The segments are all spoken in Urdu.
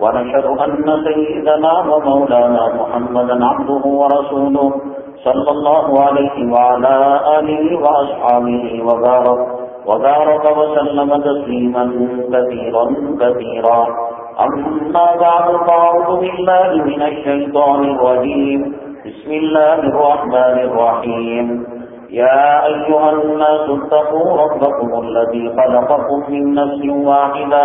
ونشهد أن سيدنا ومولانا محمدا عبده ورسوله صلى الله عليه وعلى آله وأصحابه وبارك وبارك وسلم تسليما كثيرا كثيرا. أما بعد فأعوذ بالله من الشيطان الرجيم. بسم الله الرحمن الرحيم. يا أيها الناس اتقوا ربكم الذي خلقكم من نفس واحدة.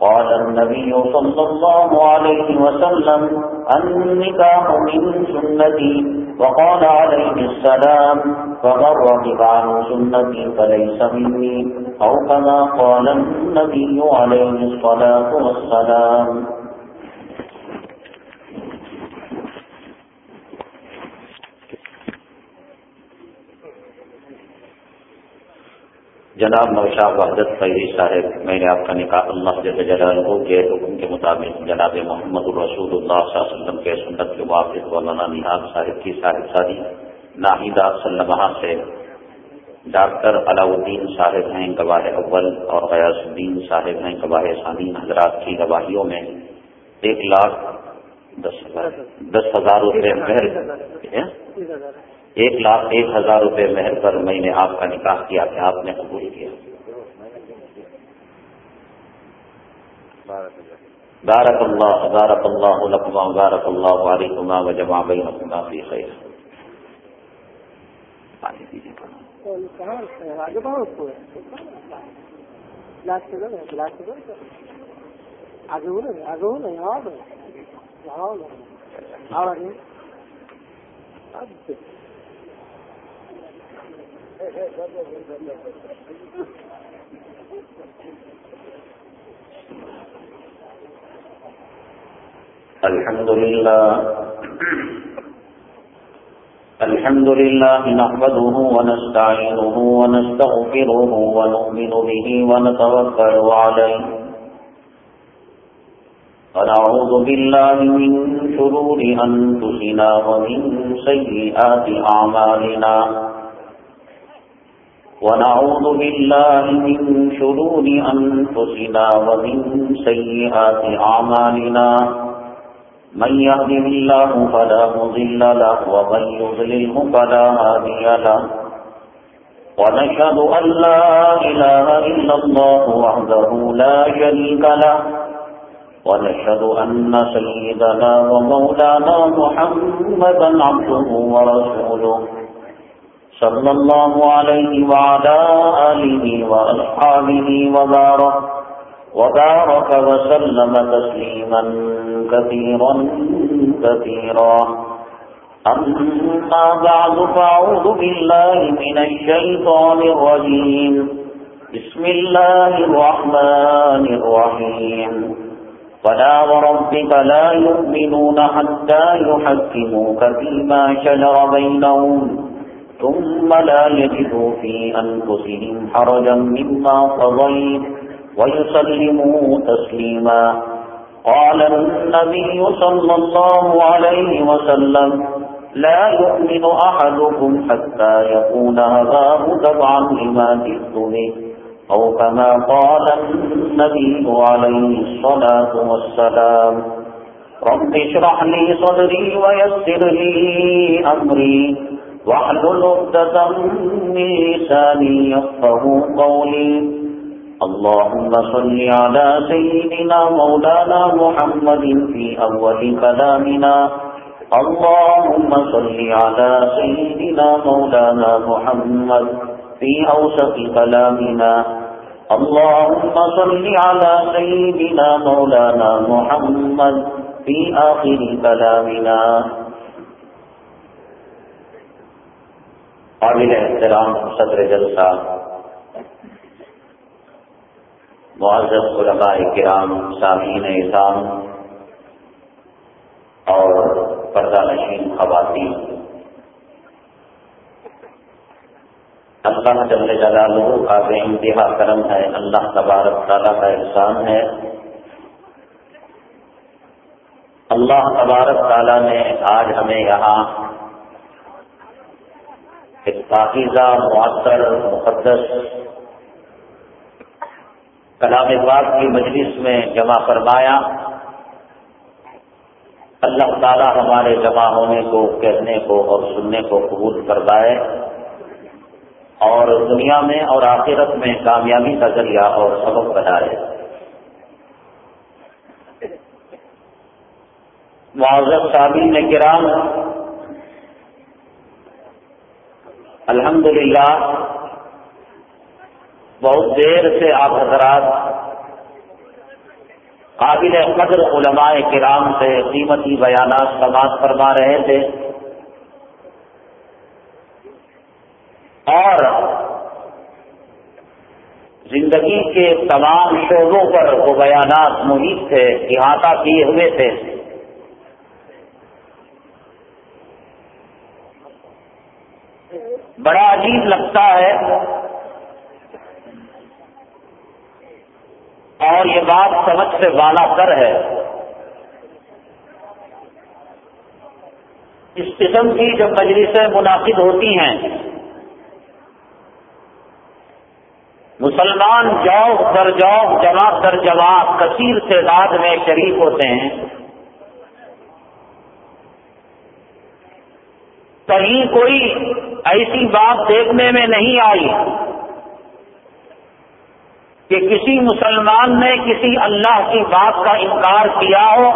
قال النبي صلى الله عليه وسلم النكاح من سنتي وقال عليه السلام فمن رغب عن سنتي فليس مني أو كما قال النبي عليه الصلاة والسلام. جناب نوشا وحدت فیضی صاحب میں نے آپ کا نکاح اللہ جلالہ کے حکم کے مطابق جناب محمد الرسول اللہ صلی اللہ علیہ وسلم کے سنت کے موافق مولانا نہاد صاحب کی صاحب سادی ناہیدہ سلمہ سے ڈاکٹر علاؤدین صاحب ہیں گواہ اول اور غیاس الدین صاحب ہیں گواہ ثانی حضرات کی گواہیوں میں ایک لاکھ دس ہزار دس ہزار روپے۔ ایک لاکھ ایک ہزار روپے مہر پر میں نے آپ کا نکاح کیا کہ آپ نے قبول کیا۔ بارک اللہ بارک اللہ لکما بارک اللہ علیکما و جمع بینکما فی خیر۔ پانی دیجیے آگے ہو نا آگے ہو نا یہاں یہاں الحمد لله الحمد لله نحمده ونستعينه ونستغفره ونؤمن به ونتوكل عليه. ونعوذ بالله من شرور أنفسنا ومن سيئات أعمالنا. ونعوذ بالله من شرور أنفسنا ومن سيئات أعمالنا. من يهده الله فلا مضل له ومن يضلله فلا هادي له. ونشهد أن لا إله إلا الله وحده لا شريك له. ونشهد أن سيدنا ومولانا محمدا عبده ورسوله. صلى الله عليه وعلى آله وأصحابه وبارك وبارك وسلم تسليما كثيرا كثيرا. أما بعد فأعوذ بالله من الشيطان الرجيم. بسم الله الرحمن الرحيم. فلا وربك لا يؤمنون حتى يحكموك فيما شجر بينهم. ثم لا يجدوا في أنفسهم حرجا مما قضيت ويسلموا تسليما. قال النبي صلى الله عليه وسلم لا يؤمن أحدكم حتى يكون هباه تبعا لما جئت به أو كما قال النبي عليه الصلاة والسلام. رب اشرح لي صدري ويسر لي أمري. واحلل عقدة من لساني يفقه قولي. اللهم صل على سيدنا مولانا محمد في أول كلامنا. اللهم صل على سيدنا مولانا محمد في أوسط كلامنا. اللهم صل على سيدنا مولانا محمد في آخر كلامنا. قابل احترام صدر جلسہ معذب علماء کرام، سامعین اظام اور پردہ نشین خواتین۔ اللہ جل جلالہ کا بے انتہا کرم ہے، اللہ تبارک تعالیٰ کا احسان ہے۔ اللہ تبارک تعالیٰ نے آج ہمیں یہاں پاکیزہ، معطر، مقدس کلام پاک کی مجلس میں جمع فرمایا، اللہ تعالیٰ ہمارے جمع ہونے کو، کہنے کو اور سننے کو قبول کروائے اور دنیا میں اور آخرت میں کامیابی کا ذریعہ اور سبق بنائے۔ معذر صابین کرام الحمد للہ بہت دیر سے آپ حضرات قابل قدر علماء کرام سے قیمتی بیانات سماعت فرما رہے تھے۔ اور زندگی کے تمام شعبوں پر وہ بیانات محیط تھے، احاطہ کیے ہوئے تھے۔ بڑا عجیب لگتا ہے۔ اور یہ بات سمجھ سے والا کر ہے۔ اس قسم کی جب مجلسیں منعقد ہوتی ہیں۔ مسلمان جوق در جوق جماعت در جماعت، کثیر تعداد میں شریک ہوتے ہیں۔ کہیں کوئی ایسی بات دیکھنے میں نہیں آئی کہ کسی مسلمان نے کسی اللہ کی بات کا انکار کیا ہو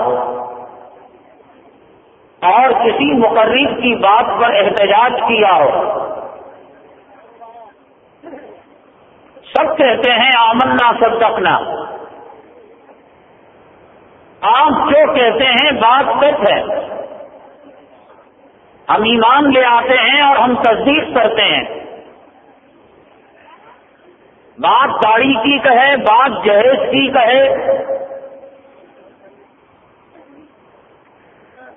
اور کسی مقرب کی بات پر احتجاج کیا ہو۔ سب کہتے ہیں، آمنا سب تکنا آپ جو کہتے ہیں، بات سچ ہے۔ ہم ایمان لے آتے ہیں اور ہم تصدیق کرتے ہیں۔ بات داڑھی کی کہے، بات جہیز کی کہے۔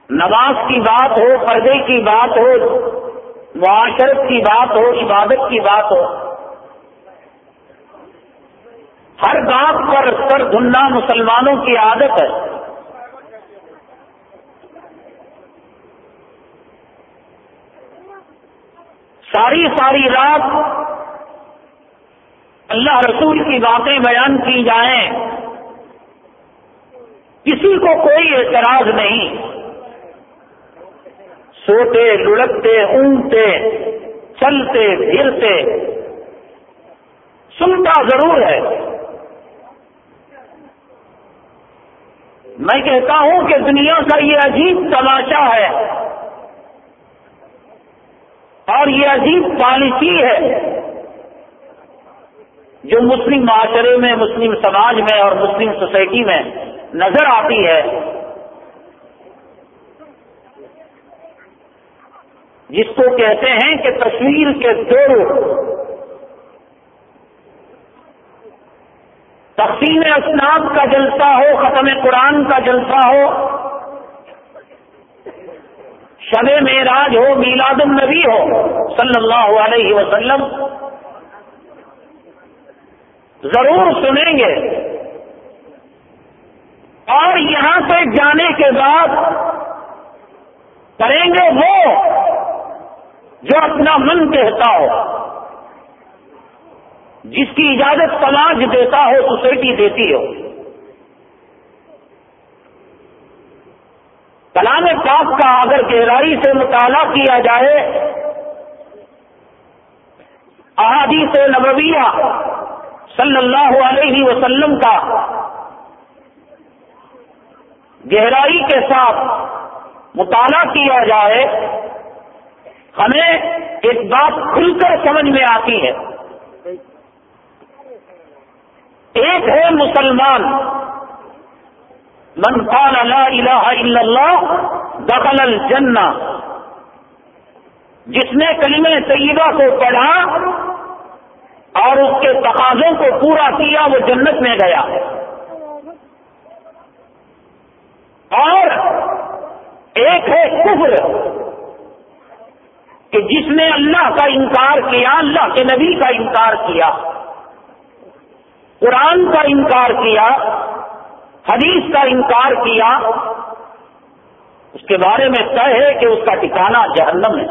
نماز کی بات ہو، پردے کی بات ہو، معاشرت کی بات ہو، عبادت کی بات ہو۔ ہر بات پر سر دھننا مسلمانوں کی عادت ہے۔ ساری ساری رات اللہ رسول کی باتیں بیان کی جائیں، کسی کو کوئی اعتراض نہیں۔ سوتے، لڑکتے، اونگتے، چلتے پھرتے سنتا ضرور ہے۔ میں کہتا ہوں کہ دنیا کا یہ عجیب تماشا ہے۔ اور یہ عجیب پالیسی ہے جو مسلم معاشرے میں، مسلم سماج میں اور مسلم سوسائٹی میں نظر آتی ہے۔ جس کو کہتے ہیں کہ تصویر کے دو تقسیم اسناد کا جلسہ ہو، ختم قرآن کا جلسہ ہو شب معراج ہو، میلاد النبی ہو، صلی اللہ علیہ وسلم۔ ضرور سنیں گے۔ اور یہاں سے جانے کے بعد کریں گے وہ جو اپنا من کہتا ہو، جس کی اجازت سماج دیتا ہو، سوسائٹی دیتی ہو۔ کلام پاک کا اگر گہرائی سے مطالعہ کیا جائے، احادیث نبویہ صلی اللہ علیہ وسلم کا گہرائی کے ساتھ مطالعہ کیا جائے، ہمیں ایک بات کھل کر سمجھ میں آتی ہے۔ ایک ہے مسلمان من قال لا الہ الا اللہ دخل الجنہ جس نے کلمہ طیبہ کو پڑھا اور اس کے تقاضوں کو پورا کیا، وہ جنت میں گیا۔ اور ایک ہے کفر، کہ جس نے اللہ کا انکار کیا، اللہ کے نبی کا انکار کیا، قرآن کا انکار کیا حدیث کا انکار کیا، اس کے بارے میں طے ہے کہ اس کا ٹھکانا جہنم ہے۔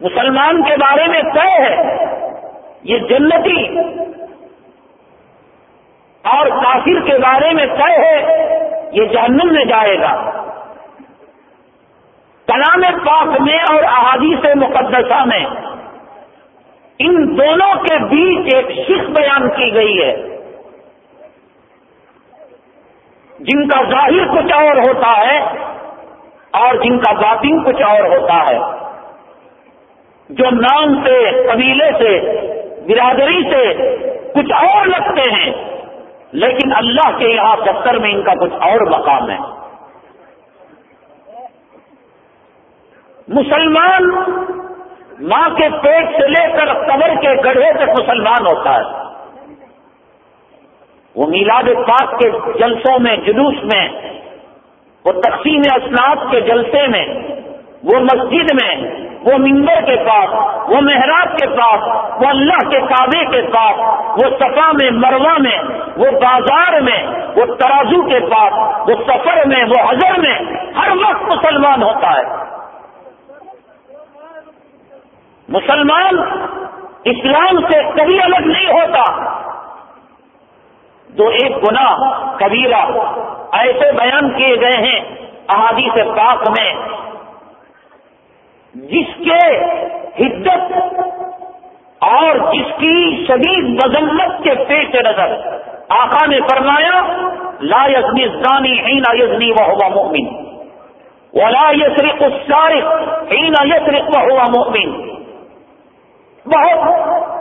مسلمان کے بارے میں طے ہے، یہ جنتی اور کافر کے بارے میں طے ہے، یہ جہنم میں جائے گا۔ کلام پاک میں اور احادیث مقدسہ میں ان دونوں کے بیچ ایک شخص بیان کی گئی ہے۔ جن کا ظاہر کچھ اور ہوتا ہے اور جن کا باطن کچھ اور ہوتا ہے۔ جو نام سے، قبیلے سے، برادری سے کچھ اور لگتے ہیں، لیکن اللہ کے یہاں دفتر میں ان کا کچھ اور مقام ہے۔ مسلمان ماں کے پیٹ سے لے کر قبر کے گڑھے تک مسلمان ہوتا ہے۔ وہ میلاد پاک کے جلسوں میں، جلوس میں، وہ تقسیم اسناد کے جلسے میں، وہ مسجد میں، وہ ممبر کے پاس، وہ محراب کے پاس، وہ اللہ کے کعبے کے پاس، وہ صفا میں مروا میں، وہ بازار میں، وہ ترازو کے پاس، وہ سفر میں، وہ حضر میں، ہر وقت مسلمان ہوتا ہے۔ مسلمان اسلام سے کبھی الگ نہیں ہوتا۔ تو ایک گنا کبیرہ ایسے بیان کیے گئے ہیں احادیث پاک میں، جس کے حدت اور جس کی شدید مذمت کے پیش نظر آقا نے فرمایا، لا یزنی زانی ہی یزنی وہ ہوا مومن ولا یسرق السارق ہی نا یسرق وہ بہت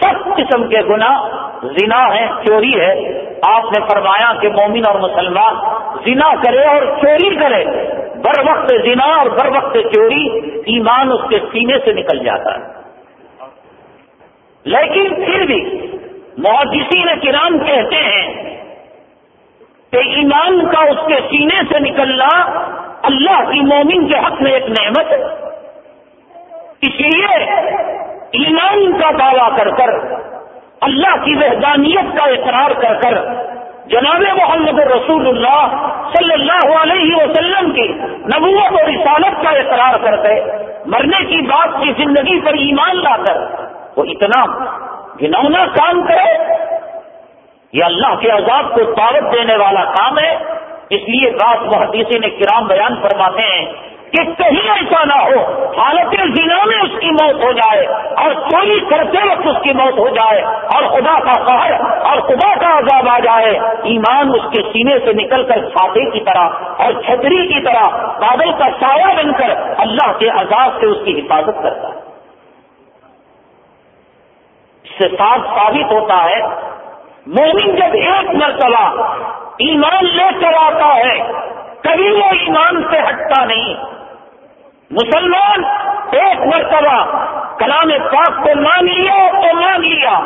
سخت قسم کے گنا زنا ہے، چوری ہے۔ آپ نے فرمایا کہ مومن اور مسلمان زنا کرے اور چوری کرے۔ بر وقت زنا اور بر وقت چوری، ایمان اس کے سینے سے نکل جاتا ہے۔ لیکن پھر بھی محدثین کرام کہتے ہیں کہ ایمان کا اس کے سینے سے نکلنا اللہ کی مومن کے حق میں ایک نعمت ہے۔ اس لیے ایمان کا دعویٰ کر کر، اللہ کی وحدانیت کا اقرار کر کر، جناب محمد رسول اللہ صلی اللہ علیہ وسلم کی نبوت اور رسالت کا اقرار کرتے، مرنے کی بات کی زندگی پر ایمان لا کر، وہ اتنا گنونا کام کرے، یہ اللہ کے عذاب کو طاقت دینے والا کام ہے۔ اس لیے بات محدثی نے کرام بیان فرماتے ہیں کہ کہیں ایسا نہ ہو، حالت زنا میں اس کی موت ہو جائے اور چوری کرتے وقت اس کی موت ہو جائے اور خدا کا قہر اور خدا کا عذاب آ جائے۔ ایمان اس کے سینے سے نکل کر چھاتے کی طرح اور چھتری کی طرح بادل کا سایہ بن کر اللہ کے عذاب سے اس کی حفاظت کرتا ہے۔ اس سے صاف ثابت ہوتا ہے۔ مومن جب ایک مرتبہ ایمان لے کر آتا ہے، کبھی وہ ایمان سے ہٹتا نہیں۔ مسلمان، ایک مرتبہ کلام پاک کو مان لیا تو مان لیا۔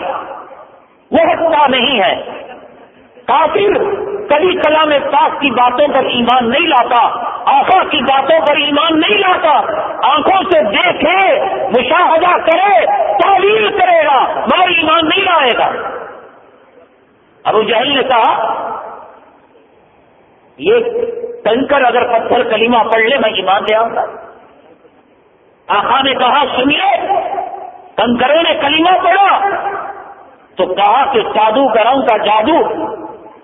وہ ہٹتا نہیں ہے۔ کافر کبھی کلام پاک کی باتوں پر ایمان نہیں لاتا آنکھوں کی باتوں پر ایمان نہیں لاتا۔ آنکھوں سے دیکھے، مشاہدہ کرے، تعویل کرے گا، مگر ایمان نہیں لائے گا۔ ابو جہل نے کہا، یہ ٹنکر اگر پتھر کلیمہ پڑھ لے، میں ایمان لے آؤں گا۔ آخا نے کہا، سنیے کنکروں نے کلمہ پڑھا۔ تو کہا کہ جادو گروں کا جادو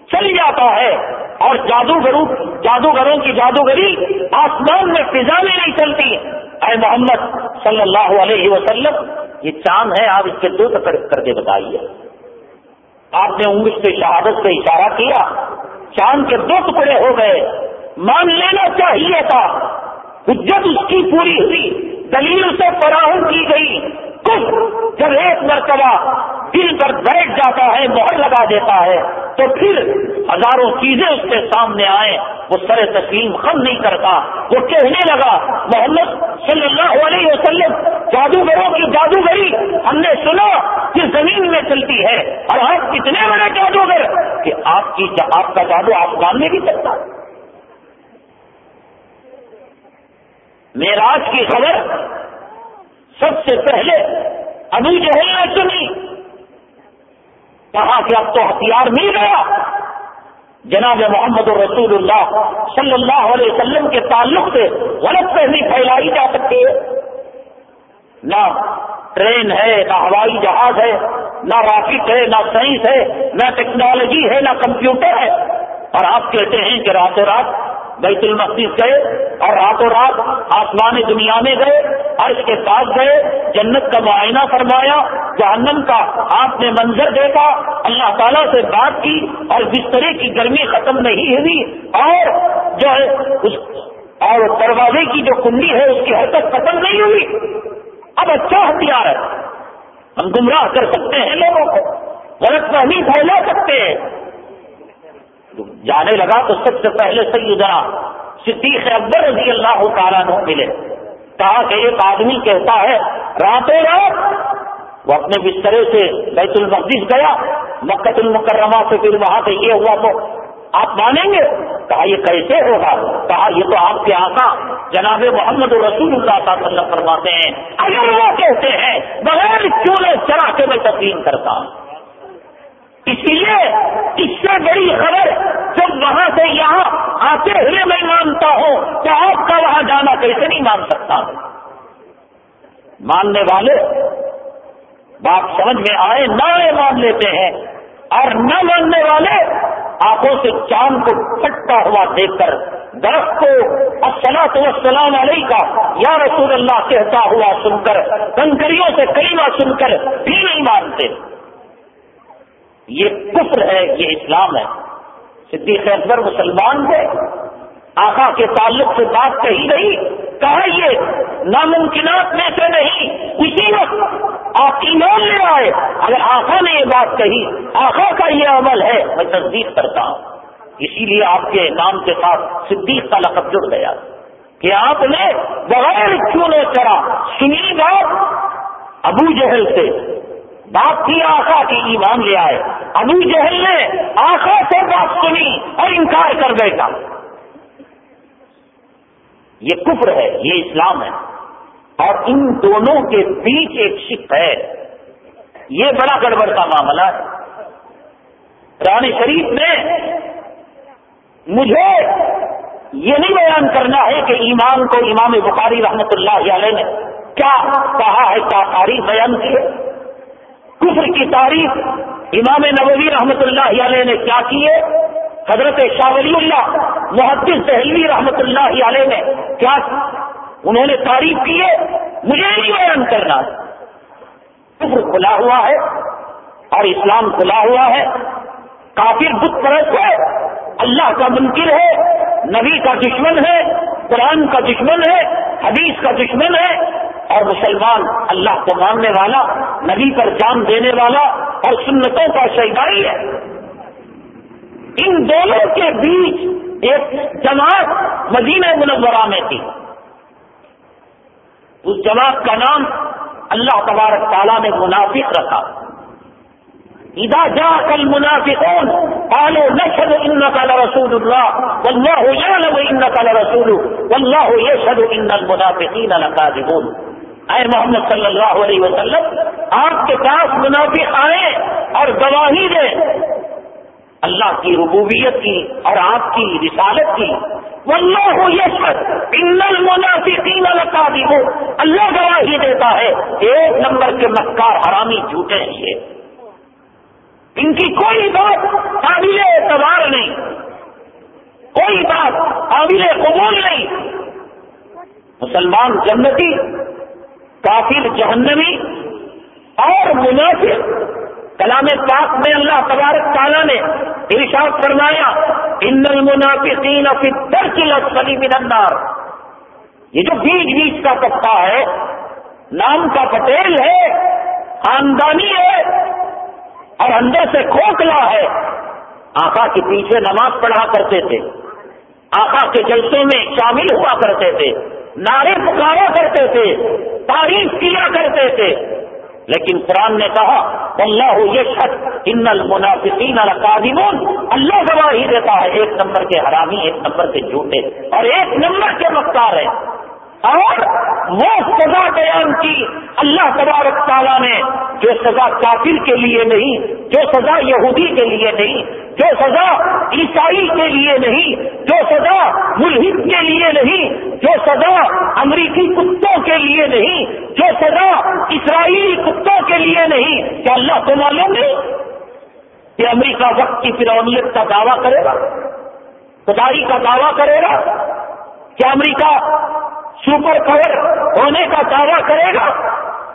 چل جاتا ہے اور جادوگروں جادوگروں کی جادوگری آسمان میں فضا میں نہیں چلتی۔ اے محمد صلی اللہ علیہ وسلم، یہ چاند ہے، آپ اس کے دو کر کے بتائیے۔ آپ نے انگلش سے شہادت سے اشارہ کیا۔ چاند کے دو ٹکڑے ہو گئے۔ مان لینا چاہیے تھا۔ حجت اس کی پوری ہوئی۔ دلیل سے فراہم کی گئی۔ کچھ جب ایک مرتبہ دل پر بیٹھ جاتا ہے، مہر لگا دیتا ہے، تو پھر ہزاروں چیزیں اس کے سامنے آئے وہ سر تسلیم خم نہیں کرتا۔ وہ کہنے لگا، محمد صلی اللہ علیہ وسلم، جادوگروں کی جادوگری ہم نے سنا کہ زمین میں چلتی ہے۔ اور آپ کتنے بڑے جادوگر کہ آپ کی آپ کا جادو آسمان میں بھی چلتا۔ میراج کی خبر سب سے پہلے ابو جہل نے سنی۔ کہا کہ اب تو ہتھیار مل گیا؟ جناب محمد رسول اللہ صلی اللہ علیہ وسلم کے تعلق سے غلط پہلی پھیلائی جا سکتی ہے۔ نہ ٹرین ہے، نہ ہوائی جہاز ہے، نہ راکٹ ہے، نہ سائنس ہے، نہ ٹیکنالوجی ہے، نہ کمپیوٹر ہے۔ اور آپ کہتے ہیں کہ راتوں رات بیت المقدس گئے اور راتوں رات آسمان دنیا میں گئے اور اس کے ساتھ گئے، جنت کا معائنہ فرمایا، جہنم کا آپ نے منظر دیکھا، اللہ تعالیٰ سے بات کی اور بسترے کی گرمی ختم نہیں ہوئی اور جو ہے اس اور دروازے کی جو کنڈی ہے، اس کی حرکت ختم نہیں ہوئی۔ اب اچھا ہتھیار ہے۔ ہم گمراہ کر سکتے ہیں لوگوں کو۔ غلط فہمی پھیلا سکتے ہیں۔ جانے لگا تو سب سے پہلے سیدنا صدیق اکبر رضی اللہ تعالیٰ نے ملے۔ کہا کہ ایک آدمی کہتا ہے راتوں رات۔ وہ اپنے بسترے سے بیت المقدس گیا مکت المکرمہ سے پھر وہاں سے یہ ہوا تو آپ مانیں گے؟ کہا، یہ کیسے ہوگا؟ کہا، یہ تو آپ کے آقا جناب محمد رسول اللہ صلی اللہ علیہ وسلم فرماتے ہیں۔ اگر وہ کہتے ہیں، بغیر چولہے چلا کے میں تسلیم کرتا ہوں۔ اسی لیے اس سے بڑی خبر جب وہاں سے یہاں آتے ہوئے میں مانتا ہوں تو آپ کا وہاں جانا کیسے نہیں مان سکتا؟ ماننے والے بات سمجھ میں آئے نہ مان لیتے ہیں اور نہ ماننے والے آنکھوں سے چاند کو پھٹتا ہوا دیکھ کر درخت کو السلام السلام علیہ کا یا رسول اللہ کہتا ہوا سن کر، کنکریوں سے کئی سن کر بھی نہیں مانتے۔ یہ کفر ہے، یہ اسلام ہے۔ صدیق اکبر مسلمان تھے۔ آقا کے تعلق سے بات کہی گئی کہا یہ ناممکنات میں سے نہیں، اسی وقت آپ ایمان لے آئے۔ اگر آقا نے یہ بات کہی، آقا کا یہ عمل ہے، میں تصدیق کرتا ہوں۔ اسی لیے آپ کے نام کے ساتھ صدیق کا لقب جڑ گیا۔ کہ آپ نے بغیر کیوں نے کرا؟ سنی بات ابو جہل سے۔ بات کی آخا کی ایمان لے آئے۔ ابو جہل نے آخا سے بات سنی اور انکار کر بیٹھا یہ کفر ہے، یہ اسلام ہے۔ اور ان دونوں کے بیچ ایک شک ہے۔ یہ بڑا گڑبڑ کا معاملہ ہے۔ رانی شریف میں مجھے یہ نہیں بیان کرنا ہے کہ ایمان کو امام بخاری رحمت اللہ علیہ نے کیا کہا ہے، کیا تاریخ بیان کی ہے۔ کفر کی تعریف امام نبوی رحمت اللہ علیہ نے کیا کی ہے؟ حضرت شاہ ولی اللہ، محدث دہلی رحمت اللہ علیہ نے کیا انہوں نے تعریف کی ہے، مجھے نہیں بیان کرنا۔ کفر کھلا ہوا ہے اور اسلام کھلا ہوا ہے۔ کافر بت پرست ہے۔ اللہ کا منکر ہے، نبی کا دشمن ہے، قرآن کا دشمن ہے۔ حدیث کا دشمن ہے اور مسلمان اللہ کو ماننے والا، نبی پر جان دینے والا اور سنتوں کا شہدائی ہے۔ ان دونوں کے بیچ ایک جماعت مدینہ منورہ میں تھی۔ اس جماعت کا نام اللہ تبارک تعالیٰ نے منافق رکھا۔ اذا جاءك المنافقون قالوا نشهد انك لرسول الله، والله يعلم انك لرسول والله يشهد ان المنافقين لكاذبون. اے محمد صلی اللہ علیہ وسلم، آپ کے پاس منافق آئے اور گواہی دے۔ اللہ کی ربوبیت کی اور آپ کی رسالت کی۔ واللہ یشہد ان المنافقین لکاذبون۔ اللہ گواہی دیتا ہے، ایک نمبر کے مکار حرامی جھوٹے ہیں یہ۔ ان کی کوئی بات قابل اعتبار نہیں۔ کوئی بات قابل قبول نہیں۔ مسلمان جنتی، کافر جہنمی اور منافق۔ کلام پاک میں اللہ تبارک تعالیٰ نے ارشاد فرمایا، ان المنافقین فی الدرک الاسفل من النار۔ یہ جو بیچ بیچ کا پتا ہے، نام کا پٹیل ہے، خاندانی ہے اور اندر سے کھوکھلا ہے۔ آقا کے پیچھے نماز پڑھا کرتے تھے۔ آقا کے جلسوں میں شامل ہوا کرتے تھے۔ نعرے پکارا کرتے تھے۔ تعریف کیا کرتے تھے۔ لیکن قرآن نے کہا اللہ یہ شخص ان المنافقین القادمون اللہ گواہی دیتا ہے، ایک نمبر کے حرامی، ایک نمبر کے جھوٹے اور ایک نمبر کے مختار ہیں۔ اور وہ سزا بیان کی اللہ تبارک تعالیٰ نے، جو سزا کافر کے لیے نہیں، جو سزا یہودی کے لیے نہیں، جو سزا عیسائی کے لیے نہیں، جو سزا ملحد کے لیے نہیں، جو سزا امریکی کتوں کے لیے نہیں، جو سزا اسرائیلی کتوں کے لیے نہیں، کیا اللہ کو معلوم نہیں کہ امریکہ وقت کی فرونیت کا دعویٰ کرے گا؟ خدائی کا دعویٰ کرے گا؟ کیا امریکہ سپر پاور ہونے کا دعویٰ کرے گا،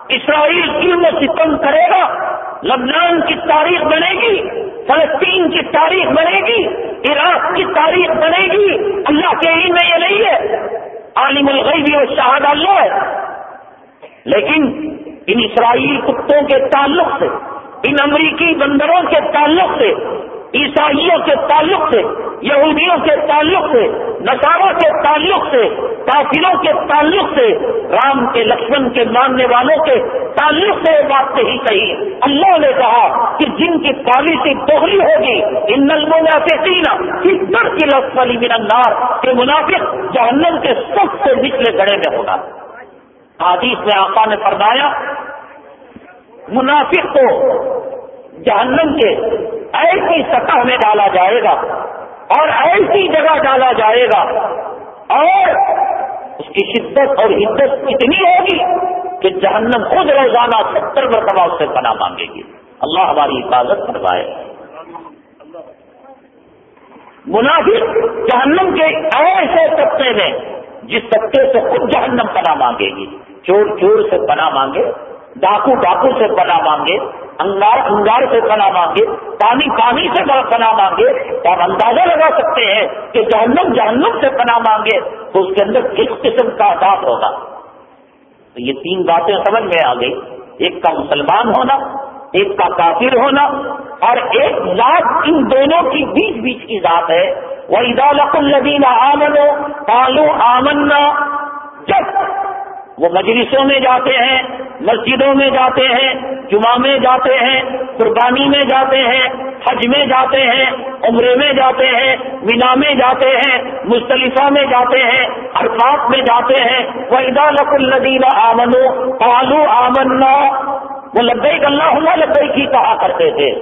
اسرائیل علم ستم کرے گا، لبنان کی تاریخ بنے گی، فلسطین کی تاریخ بنے گی، عراق کی تاریخ بنے گی، اللہ کے علم میں یہ نہیں ہے، عالم الغیبی اور شہاد اللہ ہے۔ لیکن ان اسرائیلی کتوں کے تعلق سے، ان امریکی بندروں کے تعلق سے عیسائیوں کے تعلق سے، یہودیوں کے تعلق سے، نصاروں کے تعلق سے، کافروں کے تعلق سے رام کے، لکشمن کے ماننے والوں کے تعلق سے بات نہیں کہی اللہ نے کہا کہ جن کی پالیسی دوہری ہوگی، ان المنافقین کس در کی لفظ والی مینار کے منافق جہنم کے سب سے نچلے گڑے میں ہوگا۔ حدیث میں آقا نے فرمایا، منافق کو جہنم کے ایسی سطح میں ڈالا جائے گا اور ایسی جگہ ڈالا جائے گا اور اس کی شدت اور حدت اتنی ہوگی کہ جہنم خود روزانہ ستر مرتبہ اس سے پناہ مانگے گی۔ اللہ ہماری حفاظت کروائے منافق جہنم کے ایسے طبقے میں جس طبقے سے خود جہنم پناہ مانگے گی، چور چور سے پناہ مانگے، ڈاکو ڈاکو سے پناہ مانگے انگار انگار سے پناہ مانگے، پانی پانی سے پناہ مانگے، تو آپ اندازہ لگا سکتے ہیں کہ جہنم جہنم سے پناہ مانگے تو اس کے اندر کس قسم کا عذاب ہوگا؟ تو یہ تین باتیں سمجھ میں آ گئی ایک کا مسلمان ہونا، ایک کا کافر ہونا، اور ایک ذات ان دونوں کی بیچ بیچ کی ذات ہے۔ وہ ادالت الدین آمن پالو آمنا۔ جب وہ مجلسوں میں جاتے ہیں، مسجدوں میں جاتے ہیں، جمعہ میں جاتے ہیں، قربانی میں جاتے ہیں، حج میں جاتے ہیں، عمرے میں جاتے ہیں، مینا میں جاتے ہیں، مستلفہ میں جاتے ہیں ارفات میں جاتے ہیں۔ وہ ادا لق الدین آمن پالو آمنا۔ وہ لبیک اللہ لبیک ہی کہا کرتے تھے۔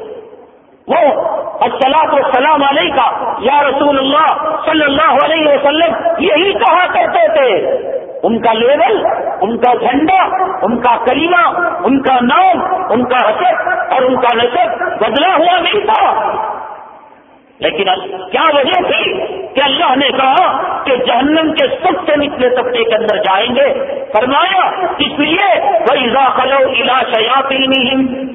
وہ السلام السلام علیہ کا یا رسول اللہ صلی اللہ علیہ وسلم یہی کہا کرتے تھے۔ ان کا لیول، ان کا جھنڈا، ان کا کلیمہ، ان کا نام، ان کا حسد اور ان کا نصب بدلا ہوا نہیں تھا۔ لیکن کیا وجہ تھی کہ اللہ نے کہا کہ جہنم کے سب سے نچلے طبقے کے اندر جائیں گے؟ فرمایا، اس لیے وہی خلو الا شیاتی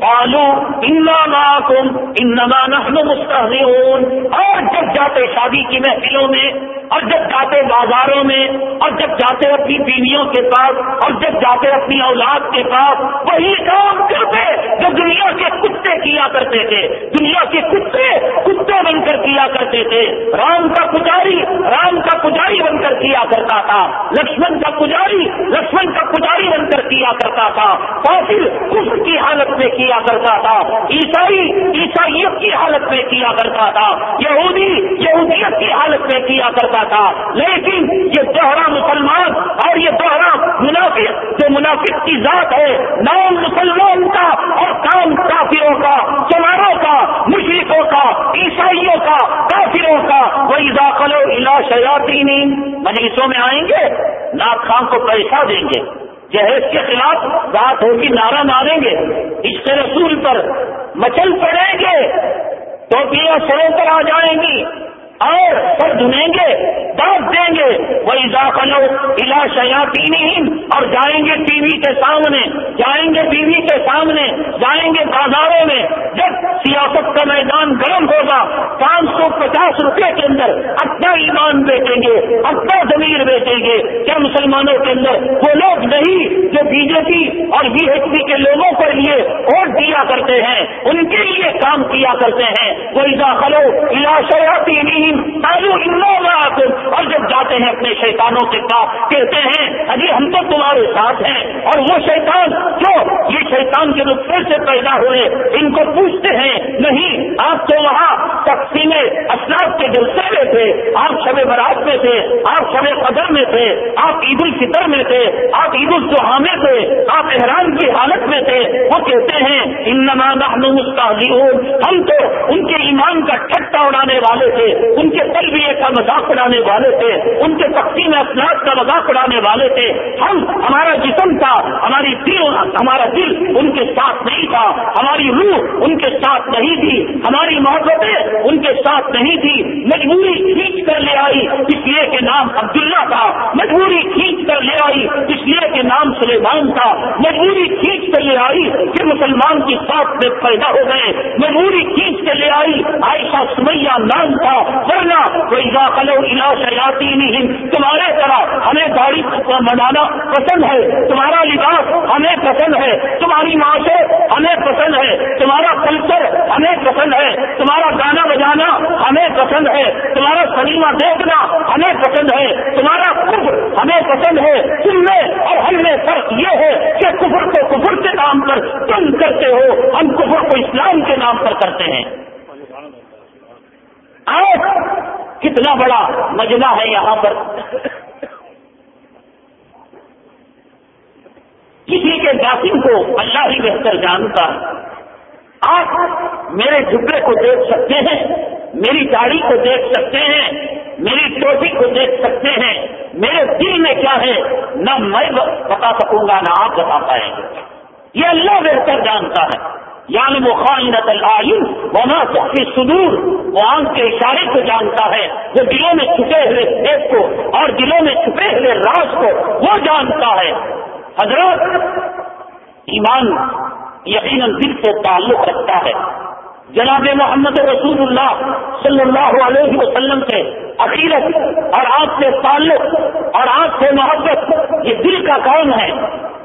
پالو انکم انما نحن مستحزئون اور جب جاتے شادی کی محفلوں میں، اور جب جاتے بازاروں میں، اور جب جاتے اپنی بیویوں کے پاس، اور جب جاتے اپنی اولاد کے پاس، وہی کام کرتے جو دنیا کے کتے کیا کرتے تھے۔ دنیا کے کتے کتے بن کر کیا کرتے تھے؟ رام کا پجاری، رام کا پجاری بن کر کیا کرتا تھا۔ لکشمن کا پجاری، لکشمن کا پجاری بن کر کیا کرتا تھا۔ کافر کفر کی حالت میں کیا کرتا تھا۔ عیسائی، عیسائیت کی حالت میں کیا کرتا تھا۔ یہودی، یہودیت کی حالت میں کیا کرتا تھا۔ لیکن یہ دوہرا مسلمان اور یہ دوہرا منافق، جو منافق کی ذات ہے، نام مسلمان کا اور کام کافروں کا چماروں کا مشرقوں کا، عیسائیوں کا، کافروں کا۔ وہی داخل الا شیاتی مجلسوں میں آئیں گے، ناک خان کو پیسہ دیں گے۔ جہیز کے خلاف بات ہوگی نعرہ ماریں گے۔ اس کے رسول پر مچل پڑیں گے۔ ٹوپیاں سروں پر آ جائیں گی اور سر دھنیں گے۔ دانت دیں گے۔ وہ اضافہ لو علا شیاتی نہیں اور جائیں گے ٹی وی کے سامنے، جائیں گے ٹی وی کے سامنے، جائیں گے بازاروں میں۔ جب سیاست کا میدان گرم ہوگا، پانچ سو پچاس روپے کے اندر اپنا ایمان بیچیں گے، اپنا زمیر بیچیں گے۔ کیا مسلمانوں کے اندر وہ لوگ نہیں جو بی جے پی اور بی ایچ پی کے لوگوں کے لیے ووٹ دیا کرتے ہیں، ان کے لیے کام کیا کرتے ہیں۔ وہ اضافہ لو علا شیاتی نہیں اور جب جاتے ہیں اپنے شیطانوں کے پاس کہتے ہیں، ابھی ہم تو تمہارے ساتھ ہیں۔ اور وہ شیطان، جو یہ شیطان کے نقطے سے پیدا ہوئے، ان کو پوچھتے ہیں، نہیں، آپ تو وہاں تقسیم اسلاف کے جلسے میں تھے، آپ شب برات میں تھے، آپ شب قدر میں تھے، آپ عید الفطر میں تھے، آپ عید الضحا میں تھے، آپ احرام کی حالت میں تھے۔ وہ کہتے ہیں ان نمانا ہم تو ان کے ایمان کا ٹھٹا اڑانے والے تھے، ان کے تلبیے کا مذاق اڑانے والے والے تھے، ان کے تقسیم اسناد کا مذاق اڑانے والے تھے۔ ہم، ہمارا جسم تھا، ہماری دل، ہمارا دل ان کے ساتھ نہیں تھا، ہماری روح ان کے ساتھ نہیں تھی، ہماری محبتیں ان کے ساتھ نہیں تھی۔ مجبوری کھینچ کر لے آئی، اس لیے کہ نام عبداللہ تھا۔ مجبوری کھینچ کر لے آئی، اس لیے کہ نام سلیمان تھا۔ مجبوری کھینچ کر لے آئی کہ مسلمان کی ساتھ میں پیدا ہو گئے۔ مجبوری کھینچ کر لے آئی، عائشہ سمیہ نام تھا۔ ورنہ کوئی داخلو شیاتی نہیں۔ تمہارے طرح ہمیں گاڑی بنانا پسند ہے۔ تمہارا لباس ہمیں پسند ہے۔ تمہاری معاشر ہمیں پسند ہے۔ تمہارا کلچر ہمیں پسند ہے۔ تمہارا گانا بجانا ہمیں پسند ہے۔ تمہارا سنیما دیکھنا ہمیں پسند ہے۔ تمہارا کفر ہمیں پسند ہے۔ تم میں اور ہم میں فرق یہ ہے کہ کفر کو کفر کے نام پر تم کرتے ہو۔ ہم کفر کو اسلام کے نام پر کرتے ہیں۔ آج کتنا بڑا مجمع ہے یہاں پر۔ کسی کے جاسم کو اللہ ہی بہتر جانتا۔ آپ میرے جھبے کو دیکھ سکتے ہیں، میری داڑھی کو دیکھ سکتے ہیں، میری ٹوپی کو دیکھ سکتے ہیں۔ میرے دل میں کیا ہے؟ نہ میں بتا سکوں گا، نہ آپ بتا پائیں گے۔ یہ اللہ بہتر جانتا ہے۔ یعنی وہ خواہت اللہ سختی سدور وہ آنکھ کے اشارے کو جانتا ہے وہ دلوں میں چھپے ہوئے دیکھ کو اور دلوں میں چھپے ہوئے راز کو وہ جانتا ہے۔ حضرت، ایمان یقیناً دل سے تعلق رکھتا ہے۔ جناب محمد رسول اللہ صلی اللہ علیہ وسلم سے عقیدت اور آپ سے تعلق اور آپ سے محبت، یہ دل کا کام ہے۔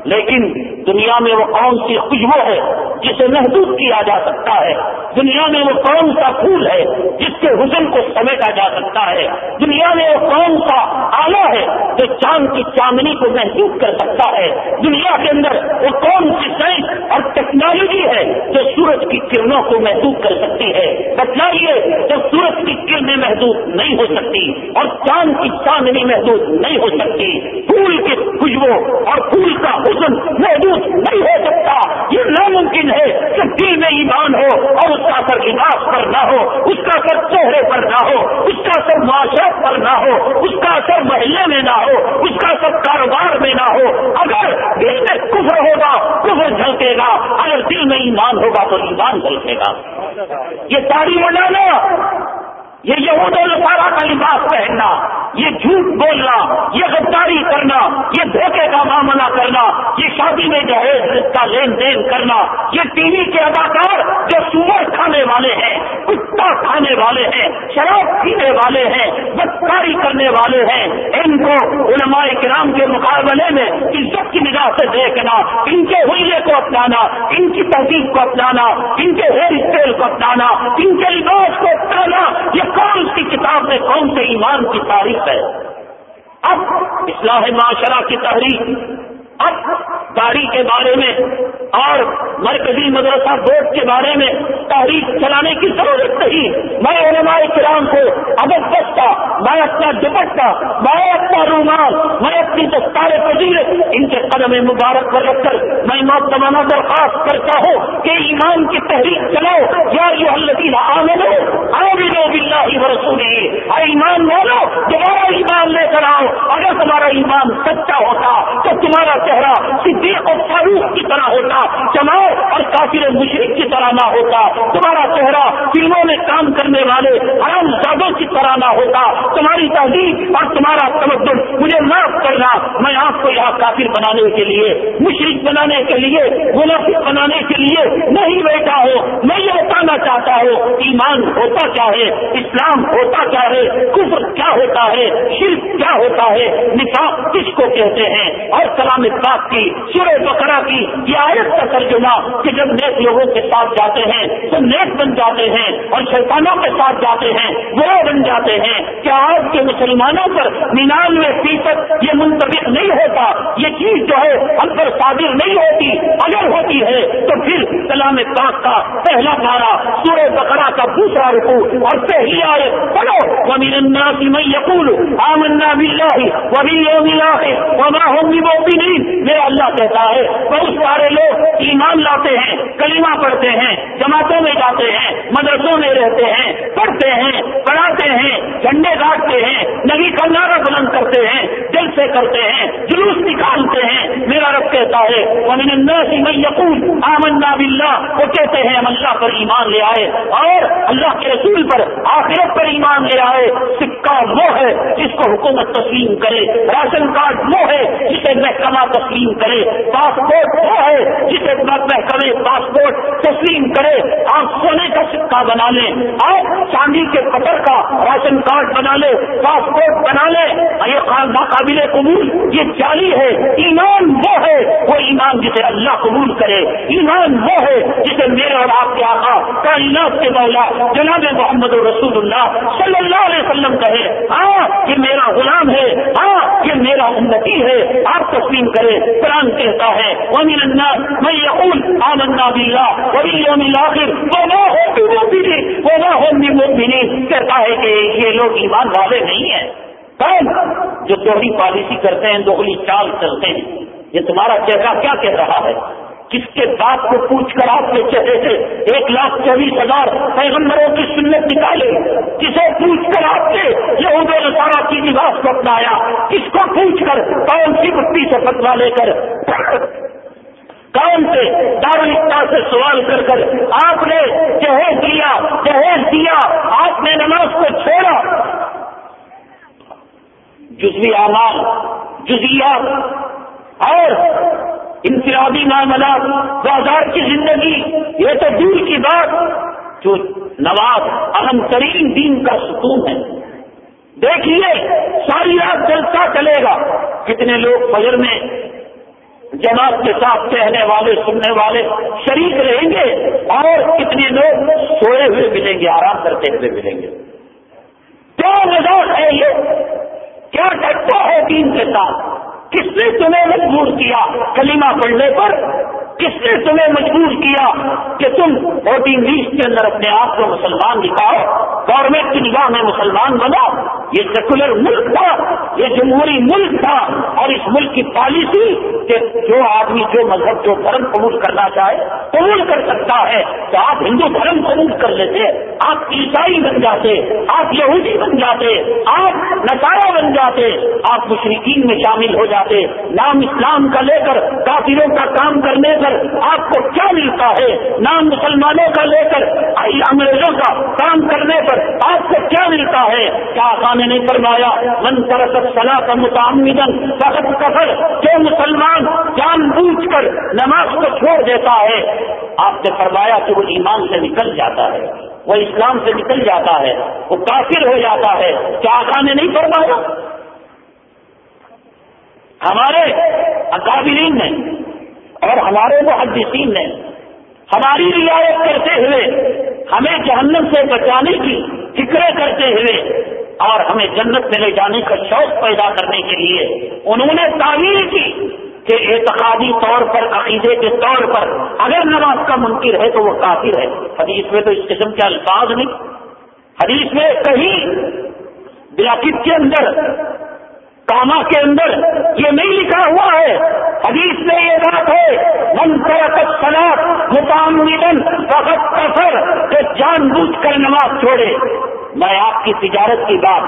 لیکن دنیا میں وہ کون سی خوشبو ہے جسے محدود کیا جا سکتا ہے؟ دنیا میں وہ کون سا پھول ہے جس کے حسن کو سمیٹا جا سکتا ہے؟ دنیا میں وہ کون سا آلہ ہے جو چاند کی چاندنی کو محدود کر سکتا ہے؟ دنیا کے اندر وہ کون سی سائنس اور ٹیکنالوجی ہے جو سورج کی کرنوں کو محدود کر سکتی ہے؟ بتلائیے جو سورج کی کرنیں محدود نہیں ہو سکتی اور چاند کی چاندنی محدود نہیں ہو سکتی، پھول کی خوشبو اور پھول کا حسن محدود نہیں ہو سکتا۔ یہ ناممکن ہے کہ دل میں ایمان ہو اور اس کا اثر لباس پر نہ ہو، اس کا اثر چہرے پر نہ ہو، اس کا اثر معاشرت پر نہ ہو، اس کا اثر محلے میں نہ ہو، اس کا اثر کاروبار میں نہ ہو۔ اگر دل میں کفر ہوگا، کفر جھلکے گا، اگر دل میں ایمان ہوگا تو ایمان جھلکے گا۔ یہ تاریخ بنانا یہ یہود و نصارہ کا لباس پہننا، یہ جھوٹ بولنا، یہ غداری کرنا، یہ دھوکے کا معاملہ کرنا، یہ شادی میں جہیز کا لین دین کرنا، یہ ٹی وی کے اداکار جو سور کھانے والے ہیں، کتا کھانے والے ہیں، شراب پینے والے ہیں، بدکاری کرنے والے ہیں، ان کو علماء کرام کے مقابلے میں عزت کی نگاہ سے دیکھنا، ان کے حلے کو اپنانا، ان کی تہذیب کو اپنانا، ان کے ہیئر اسٹائل کو اپنانا، ان کے لباس کو اپنانا، یہ کون سی کتاب میں کون سے ایمان کی تاریخ ہے؟ اب اصلاح معاشرہ کی تحریک اب گاڑی کے بارے میں اور مرکزی مدرسہ بورڈ کے بارے میں تحریک چلانے کی ضرورت نہیں۔ میں علماء کرام کو ادب بستا میں اپنا دوپٹہ میں اپنا رومال، میں اپنی دستار پذیر ان کے قدم مبارک پر رکھ کر میں موتمانہ درخواست کرتا ہوں کہ ایمان کی تحریک چلاؤ۔ یا یہ اللہ عامل عامل بلّہ برسولی ایمان بولو دوبارہ ایمان لے کر آؤ۔ اگر تمہارا ایمان سچا ہوتا تو تمہارا چہرہ صدیق اور فاروق کی طرح ہوتا جماؤ اور کافر مشرق کی طرح نہ ہوتا، تمہارا چہرہ فلموں میں کام کرنے والے حرام زادوں کی طرح نہ ہوتا، تمہاری تہذیب اور تمہارا تمدن مجھے معاف کرنا، میں آپ کو یہاں کافر بنانے کے لیے، مشرق بنانے کے لیے، منافق بنانے کے لیے نہیں بیٹھا ہو میں یہ بتانا چاہتا ہوں، ایمان ہوتا کیا ہے، اسلام ہوتا کیا ہے، کفر کیا ہوتا ہے، شرک کیا ہوتا ہے، نفاق کس کو کہتے ہیں؟ اور سلام پاک کی سر بکرا کی، یہ آیت کا ترجمہ کہ جب نیک لوگوں کے ساتھ جاتے ہیں تو نیک بن جاتے ہیں اور شیطانوں کے ساتھ جاتے ہیں وہ بن جاتے ہیں۔ کیا آج کے مسلمانوں پر ننانوے فیصد یہ منتبک نہیں ہوتا؟ یہ چیز جو ہے، ہم پر صادر نہیں ہوتی، اگر ہوتی ہے تو پھر کلام پاک کا پہلا پارا سورہ بکرا کا دوسرا رکو اور پہلی آئے پڑھو۔ ومن الناس من يقول آمنا بالله وباليوم الاخر وما هم بمؤمنين میرا اللہ کہتا ہے، بہت سارے لوگ ایمان لاتے ہیں، کلمہ پڑھتے ہیں، جماعتوں میں جاتے ہیں، مدرسوں میں رہتے ہیں، پڑھتے ہیں، پڑھاتے ہیں، جھنڈے گاڑتے ہیں، نبی کا نعرہ بلند کرتے ہیں، دل سے کرتے ہیں، جلوس نکالتے ہیں۔ میرا رب کہتا ہے، ومن الناس من يقول آمنا بالله، وہ کہتے ہیں، ہم اللہ پر ایمان لے آئے اور اللہ کے رسول پر آخرت پر ایمان لے آئے۔ سکہ وہ ہے جس کو حکومت تسلیم کرے، راشن کارڈ وہ ہے جسے محکمہ تسلیم کرے، پاسپورٹ وہ ہے جسے محکمے پاسپورٹ تسلیم کرے، آپ سونے کا سکہ بنا لیں، آپ چاندی کے پتھر کا راشن کارڈ بنا لے پاسپورٹ بنا لے یہ ناقابل قبول، یہ جعلی ہے، ایمان وہ ہے، وہ ایمان جسے اللہ قبول کرے۔ ایمان وہ ہے جسے میرے اور آپ کے آقا کائنات کے مولا جناب محمد رسول اللہ صلی اللہ علیہ وسلم کہے ہاں یہ میرا غلام ہے ہاں یہ میرا امتی ہے، آپ تسلیم کرے قرآن کہتا ہے، ومن الناس میں یقول آمنا باللہ وبی یوم الاخر وما ہو وما ہو مؤمنین کہتا ہے کہ یہ لوگ ایمان والے نہیں ہیں۔ کون؟ جو دوہری پالیسی کرتے ہیں، دوہری چال چلتے ہیں۔ یہ تمہارا چہرہ کیا کہہ رہا ہے؟ کس کے بات کو پوچھ کر آپ کے چہرے سے ایک لاکھ چوبیس ہزار پیغمبروں کی سنت نکالے، کسے پوچھ کر آپ کے یہ نسارا کی نواس کو اپنایا، کس کو پوچھ کر کون سی مٹی سے فتوا لے کر، کون سے دارالتا سے سوال کر کر آپ نے جہیز دیا جہیز دیا، آپ نے نماز کو چھوڑا، جزوی اعمال جزیات اور انفرادی معاملات، بازار کی زندگی، یہ تو دور کی بات جو نواز اہم ترین دین کا ستون ہے۔ دیکھیے، ساری رات جلسہ چلے گا۔ کتنے لوگ فجر میں جماعت کے ساتھ کہنے والے، سننے والے شریک رہیں گے اور کتنے لوگ سوئے ہوئے ملیں گے، آرام کرتے ہوئے ملیں گے۔ کیا مزاق ہے یہ؟ کیا ٹکا ہے دین کے ساتھ؟ کس نے تمہیں مجبور کیا کلمہ پڑھنے پر؟ کس نے تمہیں مجبور کیا کہ تم ووٹنگ لسٹ کے اندر اپنے آپ کو مسلمان دکھاؤ گورنمنٹ کی نگاہ میں مسلمان بنو یہ سیکولر ملک تھا۔ یہ جمہوری ملک تھا اور اس ملک کی پالیسی کہ جو آدمی جو مذہب جو دھرم قبول کرنا چاہے قبول کر سکتا ہے تو آپ ہندو دھرم قبول کر لیتے، آپ عیسائی بن جاتے، آپ یہودی بن جاتے، آپ نسارا بن جاتے، آپ مشرقین میں شامل ہو جاتے۔ نام اسلام کا لے کر، کافروں کا کام کرنے پر آپ کو کیا ملتا ہے؟ نام مسلمانوں کا لے کر انگریزوں کا کام کرنے پر آپ کو کیا ملتا ہے؟ کیا آقا نے نہیں فرمایا؟ من پرست صلاح کا متعمدن فقط کفر جو مسلمان جان بوجھ کر نماز کو چھوڑ دیتا ہے۔ آپ نے فرمایا کہ وہ ایمان سے نکل جاتا ہے، وہ اسلام سے نکل جاتا ہے، وہ کافر ہو جاتا ہے۔ کیا آقا نے نہیں فرمایا؟ ہمارے اکابرین نے اور ہمارے محدثین نے ہماری رعایت کرتے ہوئے ہمیں جہنم سے بچانے کی فکریں کرتے ہوئے اور ہمیں جنت میں لے جانے کا شوق پیدا کرنے کے لیے انہوں نے تعمیر کی کہ اعتقادی طور پر، عقیدے کے طور پر اگر نماز کا منکر ہے تو وہ کافر ہے۔ حدیث میں تو اس قسم کے الفاظ نہیں۔ حدیث میں کہیں بلاکت کے اندر کاما کے اندر یہ نہیں لکھا ہوا ہے۔ حدیث میں یہ بات ہے، من کرت سلاد متعمدن فقط کفر کہ جان بوجھ کر نماز چھوڑے۔ میں آپ کی تجارت کی بات،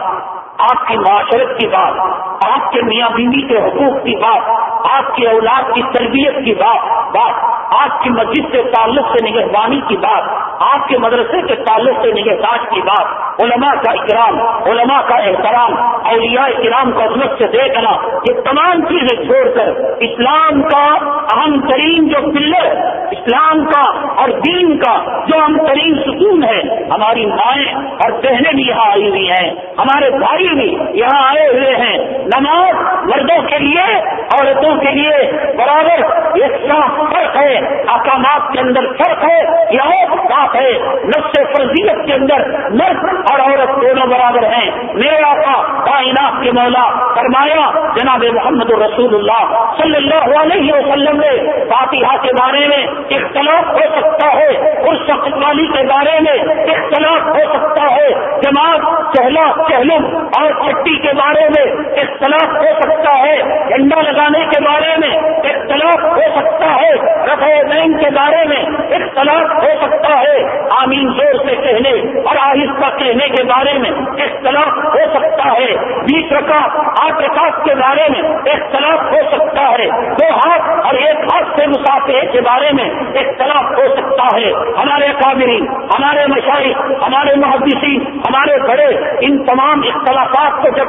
آپ کی معاشرت کی بات آپ کے میاں بیوی کے حقوق کی بات، آپ کی اولاد کی تربیت کی بات بات، آپ کی مسجد سے تعلق سے نگہبانی کی بات، آپ کے مدرسے کے تعلق سے نگہداشت کی بات، علماء کا اکرام، علماء کا احترام، اولیاء اکرام کو عظمت سے دیکھنا یہ تمام چیزیں چھوڑ کر اسلام کا اہم ترین جو پلر، اسلام کا اور دین کا جو اہم ترین سکون ہے، ہماری مائیں اور بہنیں بھی یہاں آئی ہوئی ہیں، ہمارے بھائی بھی یہاں آئے ہوئے ہیں نماز مردوں کے لیے، عورتوں کے لیے، برابر ایک صاف فرق ہے، احکامات کے اندر فرق ہے، یہ اور ہے، نفس فرضیت کے اندر مرد اور عورت دونوں برابر ہیں۔ میرے آقا کائنات کے مولا فرمایا، جناب محمد رسول اللہ صلی اللہ علیہ وسلم نے فاتحہ کے بارے میں اختلاف ہو سکتا ہے اور والی کے بارے میں اختلاف ہو سکتا ہے۔ جماعت چہلا چہلم اور چٹی کے بارے میں اختلاف ہو سکتا ہے جھنڈا لگانے کے بارے میں اختلاف ہو سکتا ہے، رفع بینک کے بارے میں اختلاف ہو سکتا ہے۔ آمین زور سے کہنے اور آہستہ کہنے کے بارے میں اختلاف ہو سکتا ہے۔ بیس رکا آٹھ رکاف کے بارے میں اختلاف ہو سکتا ہے۔ دو ہاتھ اور ایک ہاتھ سے مسافے کے بارے میں اختلاف ہو سکتا ہے۔ ہمارے قابرین ہمارے مشاہد، ہمارے محدثین، ہمارے بڑے، ان تمام اختلافات کو جب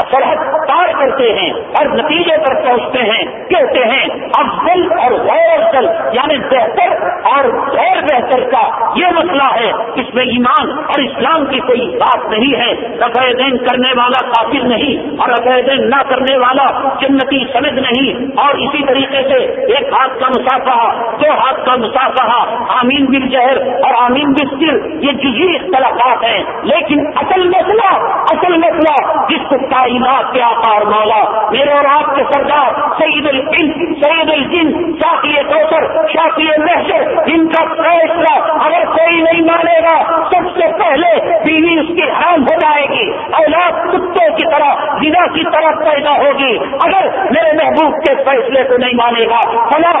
سرحد پار کرتے ہیں اور نتیجے پر پہنچتے ہیں، کہتے ہیں، افضل اور غیر افضل یعنی بہتر اور غیر بہتر کا یہ مسئلہ ہے۔ اس میں ایمان اور اسلام کی کوئی بات نہیں ہے۔ رفع دین کرنے والا قابل نہیں اور رفع دین نہ کرنے والا جنتی سمجھ نہیں۔ اور اسی طریقے سے ایک ہاتھ کا مسافہ، دو ہاتھ کا مسافہ، آمین بل جہر اور آمین بل یہ جزی اختلافات ہیں۔ لیکن اصل مسئلہ اصل مسئلہ جس کو کائنات کے آکار مولا، میرے اور آپ کے سردار سعید الجن سعید الجن شاخی کوثر شاخی محشر، جن کا فیصلہ اگر کوئی نہیں مانے گا، سب سے پہلے بیوی اس کی حرام ہو جائے گی، اولاد کتوں کی طرح، جنا کی طرف پیدا ہوگی۔ اگر میرے محبوب کے فیصلے کو نہیں مانے گا، فلا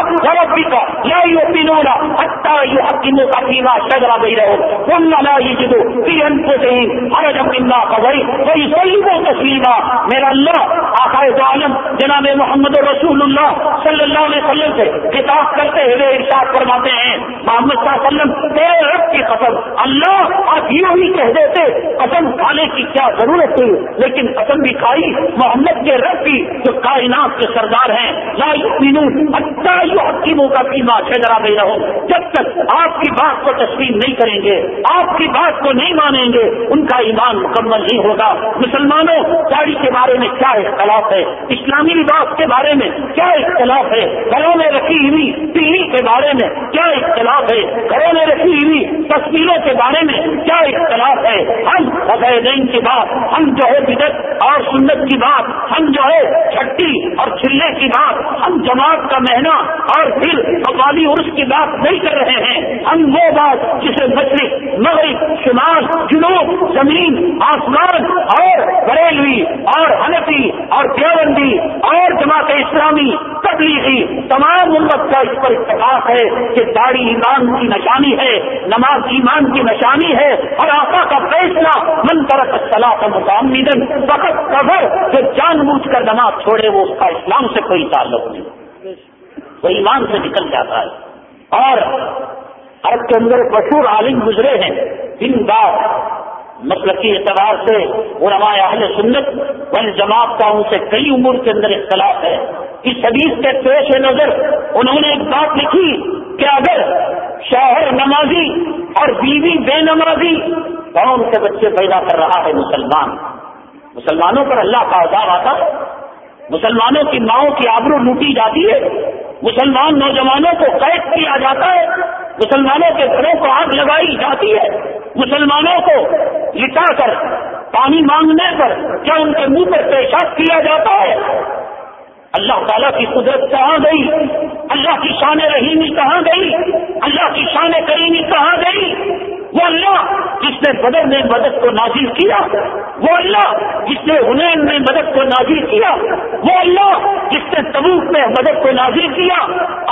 ربی کا یا یو پینونا حتہ یو حکیموں کا پینا شگرا دے رہو تم نہ جدو پی ان کو ہر جب اللہ کا بھائی میرا اللہ آخر عالم، جناب محمد رسول اللہ صلی اللہ علیہ وسلم سے کتاب کرتے ہوئے ارشاد فرماتے ہیں، محمد صلی اللہ علیہ وسلم تیرے رب کی قسم، اللہ آپ یوں ہی کہہ دیتے، قسم کھانے کی کیا ضرورت تھی، لیکن قسم بھی کھائی، محمد کے رب کی جو کائنات کے سردار ہیں، لا یؤمنون حتی یحکموا کا فیما شجرا بینہم۔ جب تک آپ کی بات کو تسلیم نہیں کریں گے، آپ کی بات کو نہیں مانیں گے، ان کا ایمان مکمل نہیں ہوگا۔ مسلمانوں ساڑی کے بارے میں کیا اختلاف ہے؟ اسلامی لباس کے بارے میں کیا اختلاف ہے؟ گھروں میں رکھی ہوئی پیڑھی کے بارے میں کیا اختلاف ہے؟ گھروں میں رکھی ہوئی تصویروں کے بارے میں کیا اختلاف ہے؟ ہم عقیدین کی بات، ہم جو ہے بدت اور سنت کی بات، ہم جو ہے چھٹی اور چلے کی بات، ہم جماعت کا مہینہ اور پھر قوالی عرس کی بات نہیں کر رہے ہیں۔ ہم وہ بات جسے مشرق، مغرب، شمال، جنوب، زمین، آسمان اور بریلوی اور حنفی اور دیوبندی اور جماعت اسلامی تبلیغی تمام امت کا اس پر اتفاق ہے کہ داڑھی ایمان کی نشانی ہے، نماز ایمان کی نشانی ہے، اور آقا کا فیصلہ من طرف صلاح کا مقام فقط کبر جو جان بوجھ کر نماز چھوڑے وہ اس کا اسلام سے کوئی تعلق نہیں۔ وہ ایمان سے نکل جاتا ہے۔ اور عرب کے اندر مشہور عالم گزرے ہیں دن بار مطلب اعتبار سے علماء اہل سنت بل جماعت کا ان سے کئی امور کے اندر اختلاف ہے۔ اس حدیث کے پیش نظر انہوں نے ایک بات لکھی کہ اگر شوہر نمازی اور بیوی بے نمازی کون سے بچے پیدا کر رہا ہے مسلمان، مسلمانوں پر اللہ کا عذاب آتا ہے۔ مسلمانوں کی ماؤں کی آبرو لوٹی جاتی ہے۔ مسلمان نوجوانوں کو قید کیا جاتا ہے۔ مسلمانوں کے گھروں کو آگ لگائی جاتی ہے۔ مسلمانوں کو لٹا کر، پانی مانگنے پر کیا ان کے منہ پر پیشاب کیا جاتا ہے؟ اللہ تعالیٰ کی قدرت کہاں گئی؟ اللہ کی شان رحیمی کہاں گئی؟ اللہ کی شان کریمی کہاں گئی؟ وہ اللہ جس نے بدر میں مدد کو نازل کیا، وہ اللہ جس نے ہنین میں مدد کو نازل کیا، وہ اللہ جس نے تبوک میں مدد کو نازل کیا۔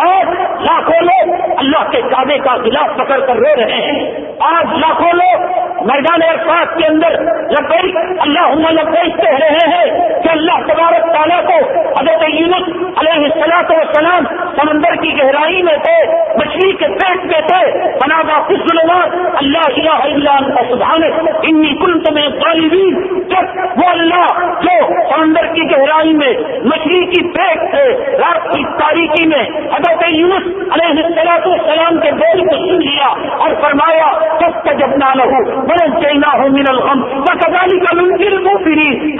اور لاکھوں لوگ اللہ کے کعبے کا خلاف پکڑ کر رو رہے ہیں۔ آج لاکھوں لوگ میدان ارفات کے اندر لبئی اللہ لبئی کہہ رہے ہیں کہ اللہ تبارک تعالیٰ کو حضرت یونس علیہ السلاط وسلام سمندر کی گہرائی میں تھے، مچھلی کے پیٹ میں تھے۔ بنا باقی ظلمات اللہ اللہ سبحان انی کل تمہیں غالبین جب وہ اللہ جو سمندر کی گہرائی میں، مچھلی کی پیٹ سے رات کی تاریخی میں حضرت یونس علیہ السلاط والسلام کے بول کو سن لیا اور فرمایا سب کا جب نہ ہو من الغم بکالی کا وہ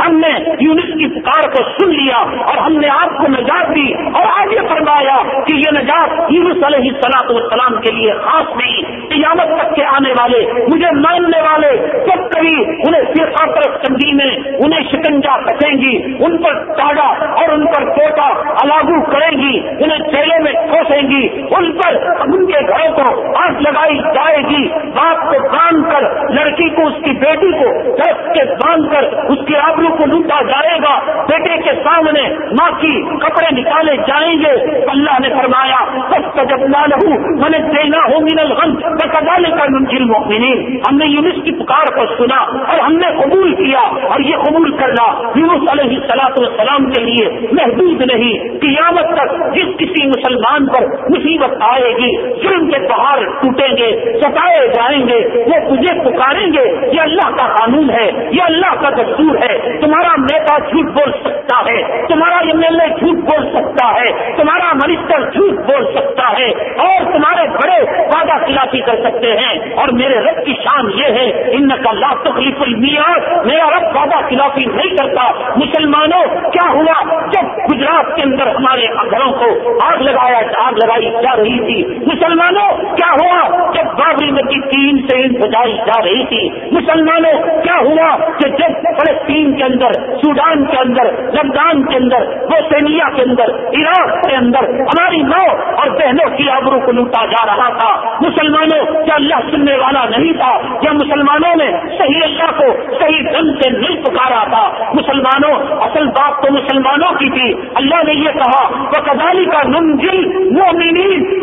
ہم نے یونس کی پکار کو سن لیا اور ہم نے آپ کو نجات دی اور آگے فرمایا کہ یہ نجات یونس علیہ السلاط والسلام کے لیے خاص نہیں، قیامت تک کے آنے والے، مجھے ماننے والے جب کبھی انہیں فرقہ پرستنگی میں انہیں شکنجا کسیں گی، ان پر تاڑا اور ان پر کوٹا الاگو کریں گی، انہیں چہرے میں کھوسیں گی، ان پر ان کے گھروں کو آنکھ لگائی جائے گی، باپ کو باندھ کر لڑکی کو، اس کی بیٹی کو دس کے باندھ کر اس کے آبرو کو لوٹا جائے گا۔ بیٹے کے سامنے ماں کی کپڑے نکالے جائیں گے۔ اللہ نے فرمایا بس کا جب نہ لہو میں نے دینا ہو من الغم بکالے کا منزل مؤمنین ہم نے یونس کی پکار کو سنا اور ہم نے قبول کیا اور یہ قبول کرنا یونس علیہ سلاط والسلام کے لیے محدود نہیں۔ قیامت تک جس کسی مسلمان پر مصیبت آئے گی، ظلم کے پہاڑ ٹوٹیں گے، ستائے جائیں گے، وہ تجھے پکاریں گے؟ یہ اللہ کا قانون ہے، یہ اللہ کا دستور ہے۔ تمہارا نیتا جھوٹ بول سکتا ہے، تمہارا ایم ایل اے جھوٹ بول سکتا ہے، تمہارا منسٹر جھوٹ بول سکتا ہے۔ اور تمہارے بڑے وعدہ خلافی کر سکتے ہیں۔ اور میرے رب کی شان یہ ہے ان کا لا تکلیف المیاد میرا رب وعدہ خلافی نہیں کرتا۔ مسلمانوں، کیا ہوا جب گجرات کے اندر ہمارے گھروں کو آگ لگایا، آگ لگائی جا رہی تھی؟ مسلمانوں، کیا ہوا جب بابری مسجد تین سے بجائی جا رہی رہی تھی۔ مسلمانوں، کیا ہوا کہ جب فلسطین کے اندر، سوڈان کے اندر، لبنان کے اندر بوسینیا کے اندر، عراق کے اندر ہماری ماں اور بہنوں کی آبروں کو لوٹا جا رہا تھا۔ مسلمانوں، کیا اللہ سننے والا نہیں تھا؟ یا مسلمانوں نے صحیح اللہ کو صحیح ڈھنگ سے نہیں پکارا تھا؟ مسلمانوں، اصل بات تو مسلمانوں کی تھی۔ اللہ نے یہ کہا وہ کدالی کا نمجل وہ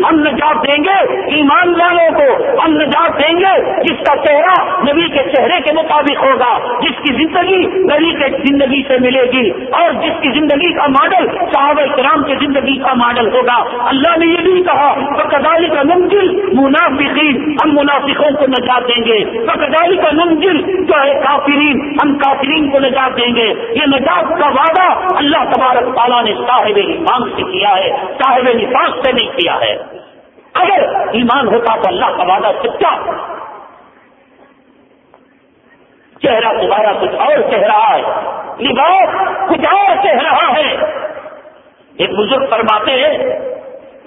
ہم نجات دیں گے ایمان والوں کو۔ ہم نجات دیں گے جس کا چہرہ نبی کے چہرے کے مطابق ہوگا، جس کی زندگی نبی کے زندگی سے ملے گی اور جس کی زندگی کا ماڈل صحابہ کرام کی زندگی کا ماڈل ہوگا۔ اللہ نے یہ بھی کہا وہ کدالی کا نمجل منافقین ہم منافقوں کو نجات دیں گے۔ وہ کدالی کا نمجل جو ہے کافرین، ہم کافرین کو نجات دیں گے۔ یہ نجات کا وعدہ اللہ تبارک تعالیٰ نے صاحب ایمان سے کیا ہے، صاحب نفاذ سے نہیں کیا ہے۔ اگر ایمان ہوتا تو اللہ کا وعدہ سچا چہرہ تمہارا کچھ اور کہہ رہا ہے۔ لباس کچھ اور کہہ رہا ہے۔ ایک بزرگ فرماتے ہیں،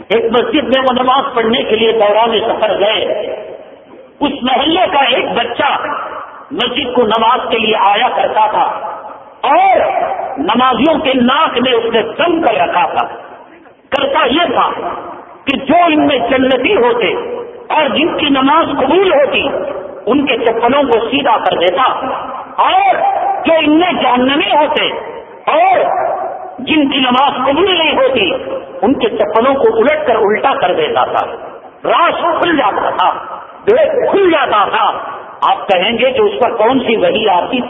ایک مسجد میں وہ نماز پڑھنے کے لیے دوران سفر گئے۔ اس محلے کا ایک بچہ مسجد کو نماز کے لیے آیا کرتا تھا اور نمازیوں کے ناک میں اس نے دم کر رکھا تھا۔ کرتا یہ تھا کہ جو ان میں جنتی ہوتے اور جن کی نماز قبول ہوتی ان کے چپلوں کو سیدھا کر دیتا اور جو ان میں جہنمی ہوتے اور جن کی نماز قبول نہیں ہوتی، ان کے چپلوں کو الٹ کر الٹا کر دیتا تھا۔ راس کھل جاتا تھا کھل جاتا تھا۔ آپ کہیں گے کہ اس پر کون سی وہی آتی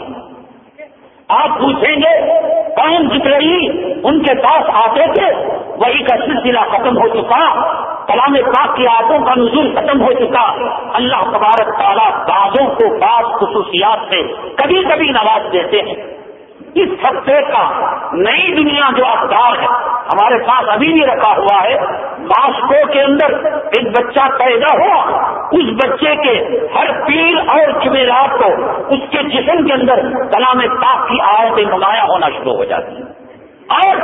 آپ پوچھیں گے، کون رہی؟ ان کے پاس آتے تھے، وہی کا سلسلہ ختم ہو چکا۔ کلام پاک کی آتوں کا نزول ختم ہو چکا۔ اللہ تبارک تعالیٰ بازوں کو بعض خصوصیات سے کبھی کبھی نواز دیتے ہیں۔ اس ہفتے کا نئی دنیا جو اخبار ہے، ہمارے پاس ابھی بھی رکھا ہوا ہے۔ ماسکو کے اندر ایک بچہ پیدا ہوا۔ اس بچے کے ہر پیر اور جمعرات کو اس کے جسم کے اندر کلام پاک کی آیتیں نمایاں ہونا شروع ہو جاتی ہیں اور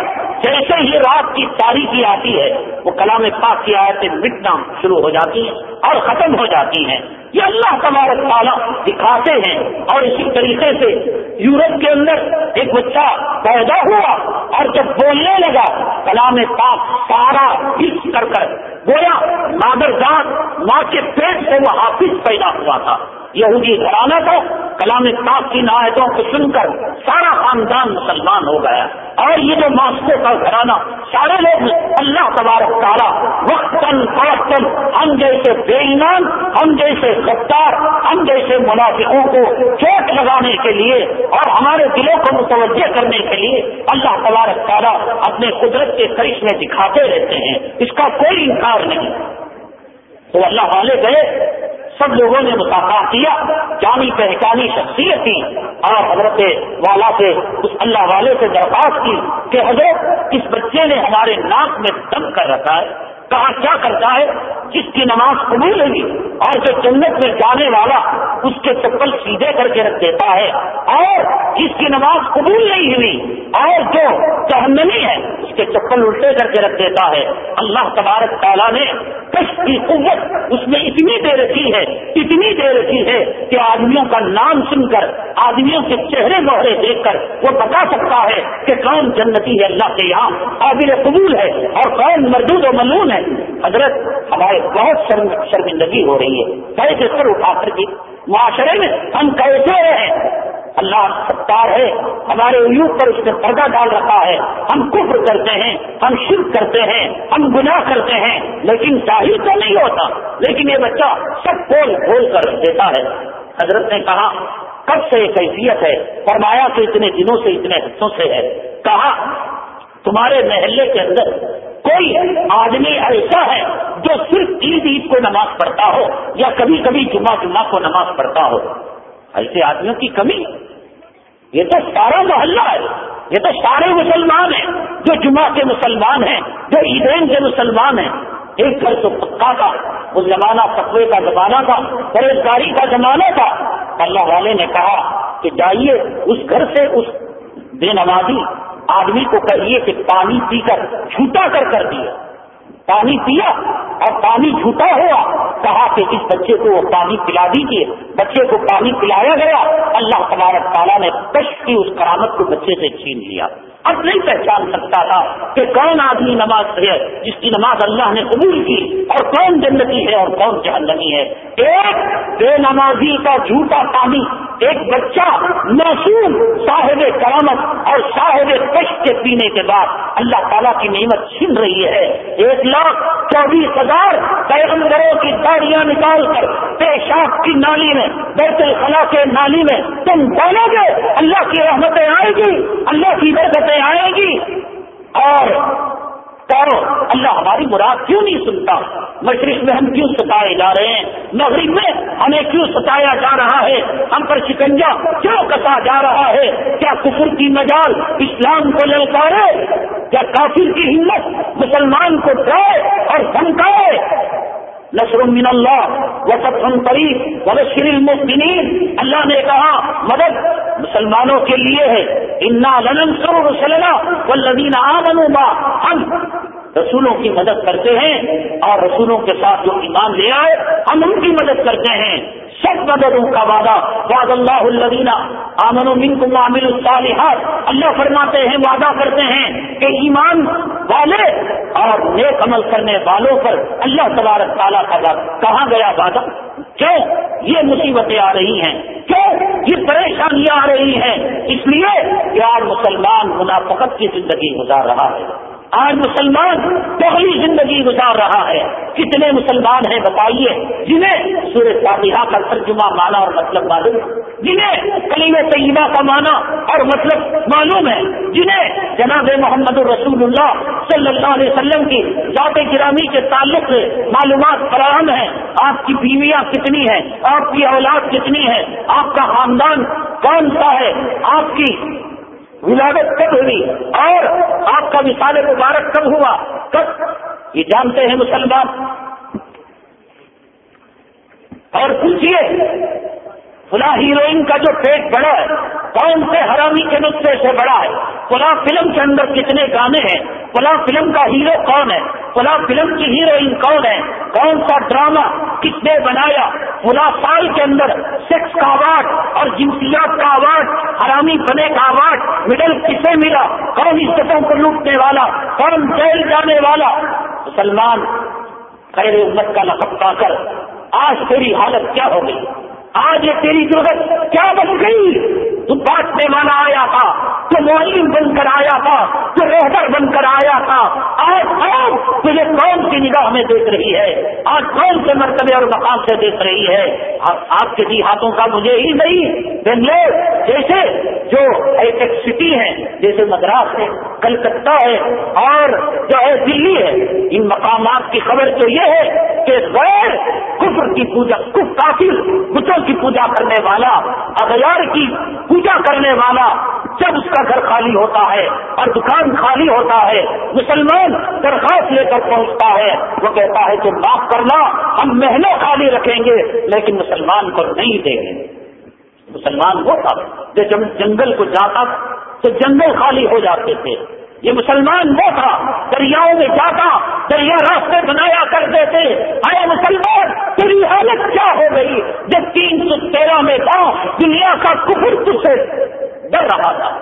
جیسے ہی رات کی تاریخی آتی ہے، وہ کلام پاک کی آیتیں مٹنا شروع ہو جاتی ہیں اور ختم ہو جاتی ہیں یہ اللہ تبارک تعالیٰ دکھاتے ہیں اور اسی طریقے سے یورپ کے اندر ایک بچہ پیدا ہوا اور جب بولنے لگا، کلام پاک سارا حص کر کر گویا مادر ذات ماں کے پیٹ سے وہ حافظ پیدا ہوا تھا۔ یہودی گھرانہ تھا کلام پاک کی نایتوں کو سن کر سارا خاندان مسلمان ہو گیا۔ اور یہ جو ماسکو کا گھرانہ، سارے لوگ اللہ تبارک تعالیٰ وقتاً فوقتاً ہم جیسے بے ایمان، ہم جیسے غدار ہم جیسے منافقوں کو چوٹ لگانے کے لیے اور ہمارے دلوں کو متوجہ کرنے کے لیے اللہ تبارک تعالیٰ اپنے قدرت کے کرشمے دکھاتے رہتے ہیں۔ اس کا کوئی انکار نہیں۔ تو اللہ والے گئے۔ سب لوگوں نے ملاقات کیا، جانی پہچانی شخصیت تھی اور حضرت والا سے، اس اللہ والے سے درخواست کی کہ حضرت، اس بچے نے ہمارے ناک میں دم کر رکھا ہے۔ کہا کیا کرتا ہے؟ جس کی نماز قبول ہوگی اور جو جنت میں جانے والا اس کے چپل سیدھے کر کے رکھ دیتا ہے اور جس کی نماز قبول نہیں ہوئی اور جو جہنمی ہے، اس کے چپل الٹے کر کے رکھ دیتا ہے۔ اللہ تبارک تعالیٰ نے کش کی قوت اس میں اتنی دے رکھی ہے، اتنی دے رکھی ہے کہ آدمیوں کا نام سن کر، آدمیوں کے چہرے مہرے دیکھ کر وہ بتا سکتا ہے کہ کون جنتی ہے اللہ کے یہاں، قابل قبول ہے اور کون مردود و ملون ہے۔ حضرت، ہمارے بہت شرمندگی ہو رہی ہے۔ کیسے سر اٹھا کر کے معاشرے میں ہم کیسے ہیں؟ اللہ ستار ہے، ہمارے عیوب پر اس نے پردہ ڈال رکھا ہے۔ ہم کفر کرتے ہیں، ہم شرک کرتے ہیں، ہم گناہ کرتے ہیں۔ لیکن ظاہر تو نہیں ہوتا، لیکن یہ بچہ سب کھول کھول کر دیتا ہے۔ حضرت نے کہا، کب سے یہ کیفیت ہے؟ فرمایا کہ اتنے دنوں سے اتنے ہفتوں سے ہے۔ کہا، تمہارے محلے کے اندر کوئی آدمی ایسا ہے جو صرف عید عید کو نماز پڑھتا ہو یا کبھی کبھی جمعہ جمعہ کو نماز پڑھتا ہو؟ ایسے آدمیوں کی کمی؟ یہ تو سارا محلہ ہے، یہ تو سارے مسلمان ہیں جو جمعہ کے مسلمان ہیں، جو عیدین کے مسلمان ہیں۔ ایک گھر تو پکا کا وہ زمانہ پکوے کا زمانہ تھا بےروزگاری کا زمانہ تھا۔ اللہ والے نے کہا کہ جائیے، اس گھر سے اس بے نمازی آدمی کو کہیے کہ پانی پی کر جھوٹا کر کر دیا۔ پانی پیا اور پانی جھوٹا ہوا، کہا کہ اس بچے کو وہ پانی پلا دیجیے بچے کو پانی پلایا گیا، اللہ تبارک تعالیٰ نے کش کی اس کرامت کو بچے سے چھین لیا۔ اب نہیں پہچان سکتا تھا کہ کون آدمی نماز ہے جس کی نماز اللہ نے قبول کی، اور کون جنتی ہے اور کون جہنمی ہے۔ ایک بے نمازی کا جھوٹا پانی ایک بچہ معصوم صاحب کرامت اور صاحب کش کے پینے کے بعد اللہ تعالیٰ کی نعمت چھن رہی ہے۔ ایک لاکھ چوبیس ہزار پیغمبروں کی داڑیاں نکال کر پیشاب کی نالی میں، بیت الخلا کے نالی میں تم ڈالو گے، اللہ کی رحمتیں آئے گی، اللہ کی برکتیں آئے گی۔ اور کرو اللہ ہماری مراد کیوں نہیں سنتا؟ مشرق میں ہم کیوں ستائے جا رہے ہیں؟ مغرب میں ہمیں کیوں ستایا جا رہا ہے؟ ہم پر شکنجا کیوں کسا جا رہا ہے؟ کیا کفر کی مجال اسلام کو للکارے کیا کافر کی ہمت مسلمان کو ڈرائے اور دھمکائے؟ نصر من اللہ وسط قریب وبشر المؤمنین۔ اللہ نے کہا، مدد مسلمانوں کے لیے ہے۔ انا لنن سرو رسلنا والذین آمنوا ہم رسولوں کی مدد کرتے ہیں اور رسولوں کے ساتھ جو ایمان لے آئے، ہم ان کی مدد کرتے ہیں۔ سب مددوں کا وعدہ۔ وعد اللہ الدینہ آمن و من کو معامل الصالحات۔ اللہ فرماتے ہیں، وعدہ کرتے ہیں کہ ایمان والے اور نیک عمل کرنے والوں پر اللہ تبارک تعالیٰ کا بات کہاں گیا وعدہ؟ کیوں یہ مصیبتیں آ رہی ہیں؟ کیوں یہ پریشانیاں آ رہی ہیں؟ اس لیے کہ آج مسلمان منافقت کی زندگی گزار رہا ہے۔ آج مسلمان پہلی زندگی گزار رہا ہے۔ کتنے مسلمان ہیں بتائیے۔ جنہیں سورہ فاتحہ کا ترجمہ مانا اور مطلب معلوم جنہیں کلیم طیبہ کا مانا اور مطلب معلوم ہے۔ جنہیں جناب محمد الرسول اللہ صلی اللہ علیہ وسلم کی ذات گرامی کے تعلق سے معلومات فراہم ہیں۔ آپ کی بیویاں کتنی ہیں؟ آپ کی اولاد کتنی ہے آپ کا خاندان کون سا ہے؟ آپ کی ولادت کب ہوئی اور آپ کا مثال مبارک کب ہوا؟ کب؟ یہ جانتے ہیں مسلمان۔ اور پوچھیے فلاں ہیروئن کا جو پیٹ بڑا ہے، کون سے حرامی کے نسخے سے بڑا ہے؟ فلاں فلم کے اندر کتنے گانے ہیں؟ فلاں فلم کا ہیرو کون ہے؟ فلاں فلم کی ہیروئن کون ہے؟ کون سا ڈرامہ کس نے بنایا؟ فلاں سال کے اندر سیکس کا اوارڈ اور جنسیات کا اوارڈ حرامی بنے کا اوارڈ مڈل کسے ملا؟ کون عزتوں کو لوٹنے والا؟ کون جیل جانے والا؟ مسلمان خیر امت کا لقب پا کر، آج تیری حالت کیا ہو گئی؟ آج یہ تیری ضرورت کیا بن گئی؟ تو بانٹنے والا آیا تھا، تو معلم بن کر آیا تھا، تو رہبر بن کر آیا تھا۔ آج آج تجھے کون سی نگاہ میں دیکھ رہی ہے؟ آج کون سے مرتبے اور مقام سے دیکھ رہی ہے؟ آپ کے دی ہاتھوں کا مجھے ہی نہیں۔ بنگلور جیسے جو ایک سٹی ہے جیسے مدراس ہے، کلکتہ ہے، اور جو ہے دلی ہے، ان مقامات کی خبر تو یہ ہے کہ غیر کفر کی پوجا، کف کافر، بتوں کی پوجا کرنے والا، اغیار کی پوجا کرنے والا جب اس کا گھر خالی ہوتا ہے اور دکان خالی ہوتا ہے، مسلمان درخواست لے کر پہنچتا ہے۔ وہ کہتا ہے کہ معاف کرنا، ہم مہینوں خالی رکھیں گے، لیکن مسلمان کو نہیں دیں گے۔ مسلمان وہ تھا جو جنگل کو جاتا تو جنگل خالی ہو جاتے تھے۔ یہ مسلمان وہ تھا، دریاؤں میں جاتا، دریا راستے بنایا کر دیتے۔ ارے مسلمان، تیری حالت کیا ہو گئی؟ جب تین سو تیرہ میں تھا، دنیا کا کفر تجھ سے ڈر رہا تھا۔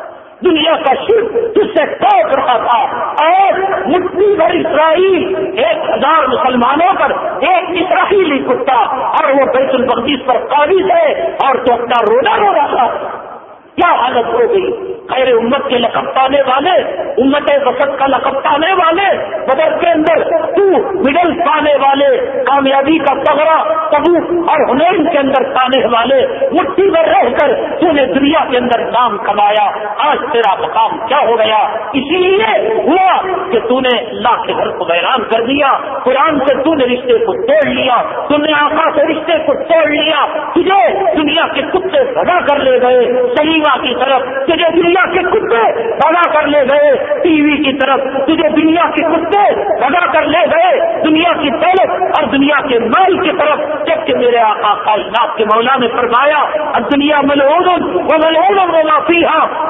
دنیا کا شر تجھ سے ٹوک رہا تھا۔ اور مٹھی بھر اسرائیل ایک ہزار مسلمانوں پر ایک اسرائیلی کتا اور وہ بیت المقدس پر قابض ہے اور تو اپنا رونا رو رہا تھا۔ کیا حالت ہو گئی؟ خیر امت کے لقب پانے والے، امت وسط کا لقب پانے والے، بدر کے اندر تو مڈل پانے والے، کامیابی کا پگڑا تبو اور ہنین کے اندر پانے والے، مٹھی میں رہ کر تو نے دنیا کے اندر نام کمایا۔ آج تیرا مقام کیا ہو گیا؟ اسی لیے ہوا کہ تو نے اللہ کے گھر کو بیران کر دیا، قرآن سے تو نے رشتے کو توڑ لیا تم نے آقا سے رشتے کو توڑ لیا، تجھے دنیا کے کتے بھگا کر لے گئے، صحیح کی طرف، تجھے دنیا کے کتے بڑا کر لے گئے۔ ٹی وی کی طرف، تجھے دنیا کے کتے بڑا کر لے گئے۔ دنیا کی دولت اور دنیا کے مال کی طرف۔ جبکہ میرے آقا کائنات کے مولا نے فرمایا اور دنیا ملعون وہ ملعون وہ معافی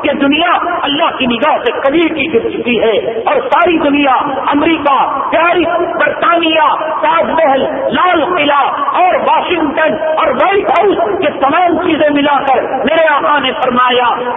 کہ دنیا اللہ کی نگاہ سے کبھی کی گر چکی ہے۔ اور ساری دنیا، امریکہ، پیرس، برطانیہ، تاج محل، لال قلعہ اور واشنگٹن اور وائٹ ہاؤس یہ تمام چیزیں ملا کر میرے آقا نے فرمایا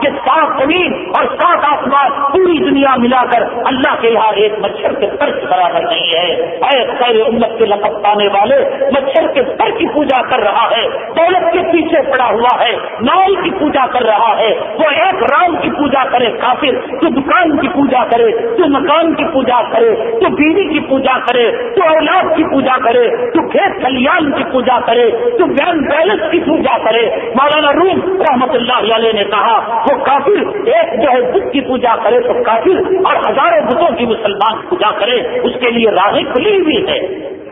کہ سات زمین اور سات آسمان پوری دنیا ملا کر اللہ کے یہاں ایک مچھر کے فرق برابر نہیں ہے۔ اے خیر امت کے لقب پانے والے، مچھر کے پر کی پوجا کر رہا ہے، دولت کے پیچھے پڑا ہوا ہے نال کی پوجا کر رہا ہے۔ وہ ایک رام کی پوجا کرے، کافر تو دکان کی پوجا کرے تو مکان کی پوجا کرے تو بیوی کی پوجا کرے تو اولاد کی پوجا کرے تو کھیت کلیان کی پوجا کرے تو بینک بیلنس کی پوجا کرے۔ مولانا روم رحمت اللہ علیہ نے کہا، وہ کافر ایک جو ہے بت کی پوجا کرے تو کافر اور ہزاروں بتوں کی مسلمان پوجا کرے، اس کے لیے راہیں کھلی ہوئی ہے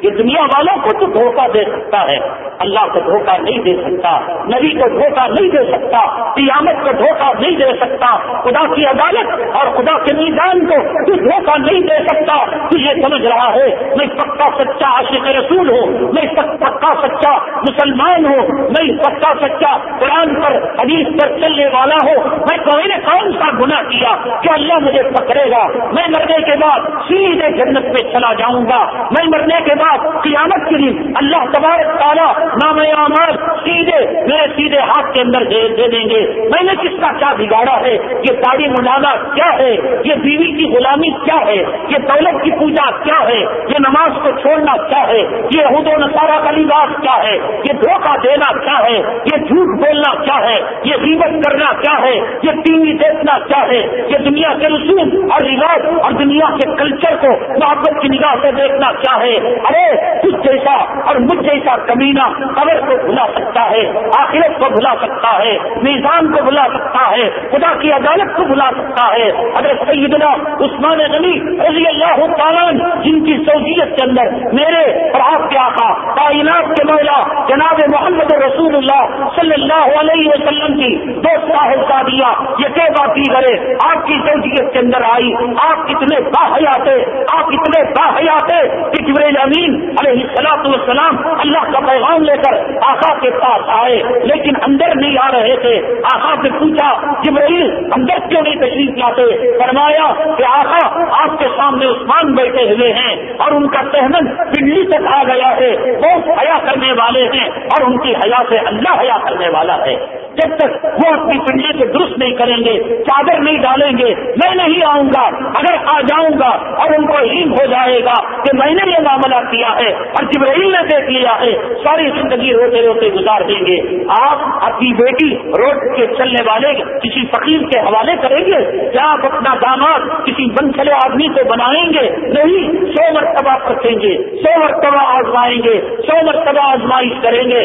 یہ دنیا والوں کو تو دھوکہ دے سکتا ہے، اللہ کو دھوکہ نہیں دے سکتا، نبی کو دھوکہ نہیں دے سکتا، قیامت کو دھوکہ نہیں دے سکتا، خدا کی عدالت اور خدا کے میدان کو تو دھوکہ نہیں دے سکتا۔ تو یہ سمجھ رہا ہے، میں پکا سچا عاشق رسول ہوں، میں پکا سچا مسلمان ہوں، میں پکا سچا قرآن پر، حدیث پر چلنے والا ہوں۔ میں کوئی نے کون سا گناہ کیا کہ اللہ مجھے پکڑے گا؟ میں مرنے کے بعد سیدھے جنت پہ چلا جاؤں گا۔ میں مرنے کے بعد قیامت کے دن اللہ تبارک تعالیٰ نام اعمال سیدھے میرے سیدھے ہاتھ کے اندر دے دیں گے میں نے کس کا کیا بگاڑا ہے یہ داڑھی منانا کیا ہے یہ بیوی کی غلامی کیا ہے یہ دولت کی پوجا کیا ہے یہ نماز کو چھوڑنا کیا ہے یہ حد و نصارہ کا لباس کیا ہے یہ دھوکہ دینا کیا ہے یہ جھوٹ بولنا کیا ہے یہ ریبت کرنا کیا ہے یہ ٹی وی دیکھنا کیا ہے یہ دنیا کے رسوم اور رواج اور دنیا کے کلچر کو محبت کی نگاہ سے دیکھنا کیا ہے ارے کچھ جیسا اور مجھ جیسا کمینہ قبر کو بھلا سکتا ہے، آخرت کو بھلا سکتا ہے، میزان کو بھلا سکتا ہے، خدا کی عدالت کو بھلا سکتا ہے۔ اگر سیدنا عثمان غنی رضی اللہ تعالیٰ جن کی سہولیت کے اندر میرے اور آپ کے آقا کائنات کے مولا جناب محمد رسول اللہ صلی اللہ علیہ وسلم کی دو صاحب کا دیا یہ کہ بات کرے، آپ کی سہولیت کے اندر آئی، آپ کتنے باحیاتے، آپ کتنے باحیاتے کہ جبریل امین علیہ السلام والسلام اللہ کا پیغام لے کر آقا کے پاس آئے، لیکن اندر نہیں آ رہے تھے۔ آقا سے پوچھا جبریل اندر کیوں نہیں تشریف لاتے؟ فرمایا کہ آقا، آپ کے سامنے عثمان بیٹھے ہوئے ہیں اور ان کا سہمن دلی تک آ گیا ہے۔ بہت حیا کرنے والے ہیں اور ان کی حیا سے اللہ حیا کرنے والا ہے۔ جب تک وہ اپنی پنڈلی کو درست نہیں کریں گے، چادر نہیں ڈالیں گے، میں نہیں آؤں گا۔ اگر آ جاؤں گا اور ان کو علم ہو جائے گا کہ میں نے یہ معاملہ کیا ہے اور جبرائیل نے دیکھ لیا ہے، ساری زندگی روتے روتے گزار دیں گے۔ آپ اپنی بیٹی روڈ کے چلنے والے کسی فقیر کے حوالے کریں گے؟ کیا آپ اپنا داماد کسی بنسلے آدمی کو بنائیں گے؟ نہیں، سو مرتبہ رکھیں گے، سو مرتبہ آزمائیں گے، سو مرتبہ آزمائش کریں گے۔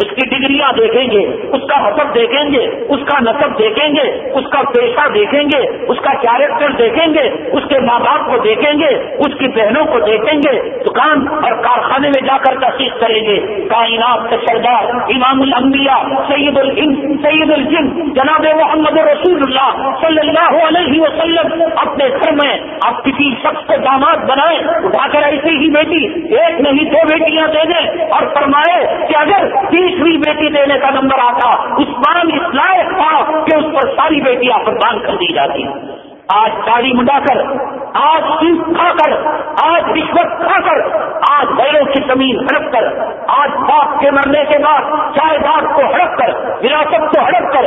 اس کی ڈگریاں دیکھیں گے، اس کا حسب دیکھیں گے، اس کا نصب دیکھیں گے، اس کا پیشہ دیکھیں گے، اس کا کیریکٹر دیکھیں گے، اس کے ماں باپ کو دیکھیں گے، اس کی بہنوں کو دیکھیں گے، دکان اور کارخانے میں جا کر تحقیق کریں گے۔ کائنات کا سردار، امام الانبیاء، سید الجن سید الجن، جناب محمد رسول اللہ صلی اللہ علیہ وسلم، اپنے گھر میں آپ کسی شخص کو داماد بنائے اٹھا کر ایسی ہی بیٹی، ایک نہیں، دو بیٹیاں دے دیں اور فرمائے کہ اگر تین تیسری بیٹی دینے کا نمبر آتا عثمان اس لائق تھا کہ اس پر ساری بیٹیاں قربان کر دی جاتی۔ آج داڑھی مڈا کر، آج سیٹ کھا کر، آج رشوت کھا کر، آج بیروں کی زمین ہڑپ کر، آج باپ کے مرنے کے بعد چائے کو ہڑپ کر، وراثت کو ہڑپ کر۔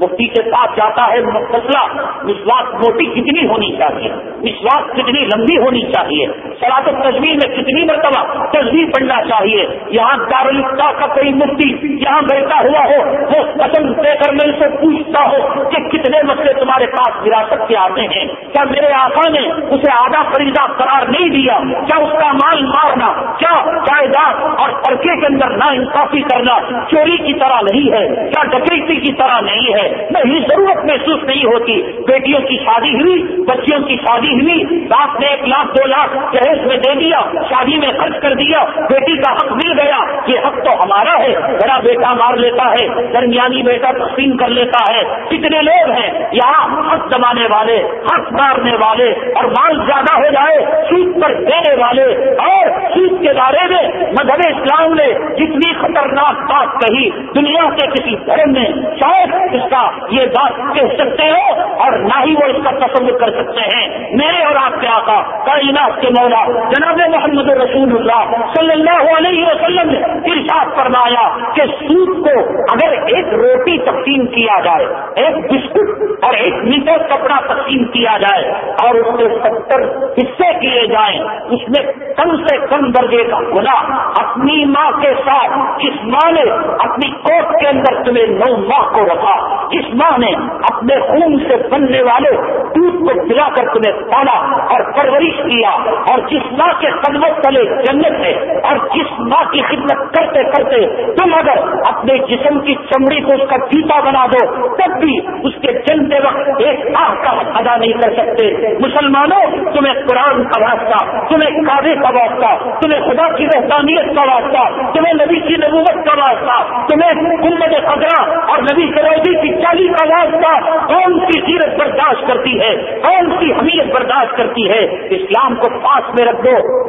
مفتی کے ساتھ جاتا ہے مسئلہ وشواس موٹی کتنی ہونی چاہیے؟ وشواس کتنی لمبی ہونی چاہیے؟ سراط تصویر میں کتنی مرتبہ تصویر پڑھنا چاہیے؟ یہاں دارالفتا کا کوئی مفتی یہاں بیٹھا ہوا ہو، وہ قسم دے کر میں اسے پوچھتا ہو کہ کتنے مسئلے تمہارے پاس وراثت کے آتے ہیں؟ کیا میرے آقا نے اسے آدھا فریضہ قرار نہیں دیا؟ کیا اس کا مال مارنا، کیا جائیداد اور پڑکے کے اندر نا انصافی کرنا چوری کی طرح نہیں ہے؟ کیا ڈکیتی کی طرح نہیں ہے؟ نہیں ضرورت محسوس نہیں ہوتی۔ بیٹیوں کی شادی ہوئی، بچیوں کی شادی ہوئی۔ باپ نے ایک لاکھ دو لاکھ جہیز میں دے دیا، شادی میں خرچ کر دیا۔ بیٹی کا حق مل گیا۔ یہ حق تو ہمارا ہے۔ بڑا بیٹا مار لیتا ہے، درمیانی بیٹا تقسیم کر لیتا ہے۔ کتنے لوگ ہیں؟ یہاں حق جمانے والے، حق مارنے والے اور مال زیادہ ہو جائے سوٹ پر دینے والے۔ اور سوٹ کے بارے میں مذہب اسلام نے جتنی خطرناک بات کہی، دنیا کے کسی دھرم میں شاید اس کا یہ بات کہہ سکتے ہو اور نہ ہی وہ اس کا تصور کر سکتے ہیں۔ میرے اور آپ کے آقا، کائنات کے مولا، جناب محمد رسول اللہ صلی اللہ علیہ وسلم نے ارشاد فرمایا کہ سوٹ کو اگر ایک روٹی تقسیم کیا جائے، ایک بسکٹ اور ایک میٹر کپڑا تقسیم کیا جائے اور اس کے ستر حصے کیے جائیں، اس میں کم سے کم درجے کا گنا اپنی ماں کے ساتھ، جس ماں نے اپنی کوٹ کے اندر تمہیں نو ماہ کو رکھا جس ماں نے اپنے خون سے بننے والے دودھ کو پلا کر تمہیں پالا اور پرورش کیا اور جس ماں کے قدمت تلے جنت ہے اور جس ماں کی خدمت کرتے کرتے تم اگر اپنے جسم کی چمڑی کو اس کا جیتا بنا دو، تب بھی اس کے چلتے وقت ایک آہ کا ادا نہیں کر سکتے۔ مسلمانوں، تمہیں قرآن کا واسطہ، تمہیں کابے کا واسطہ، تمہیں خدا کی رحمانیت کا واسطہ، تمہیں نبی کی نبوت کا واسطہ، تمہیں گنبد خطرہ اور نبی سروجی کی چالی کا کون سی سیرت برداشت کرتی ہے؟ کون سی حمیت برداشت کرتی ہے؟ اسلام کو پاس میں رکھ دو۔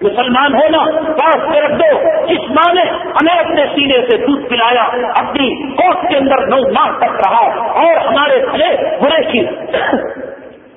مسلمان ہونا پاس میں رکھ دو۔ اس ماں نے ہمیں اپنے سینے سے دودھ پلایا، اپنی کوٹ کے اندر نو ماہ تک رہا اور ہمارے بڑے برے کی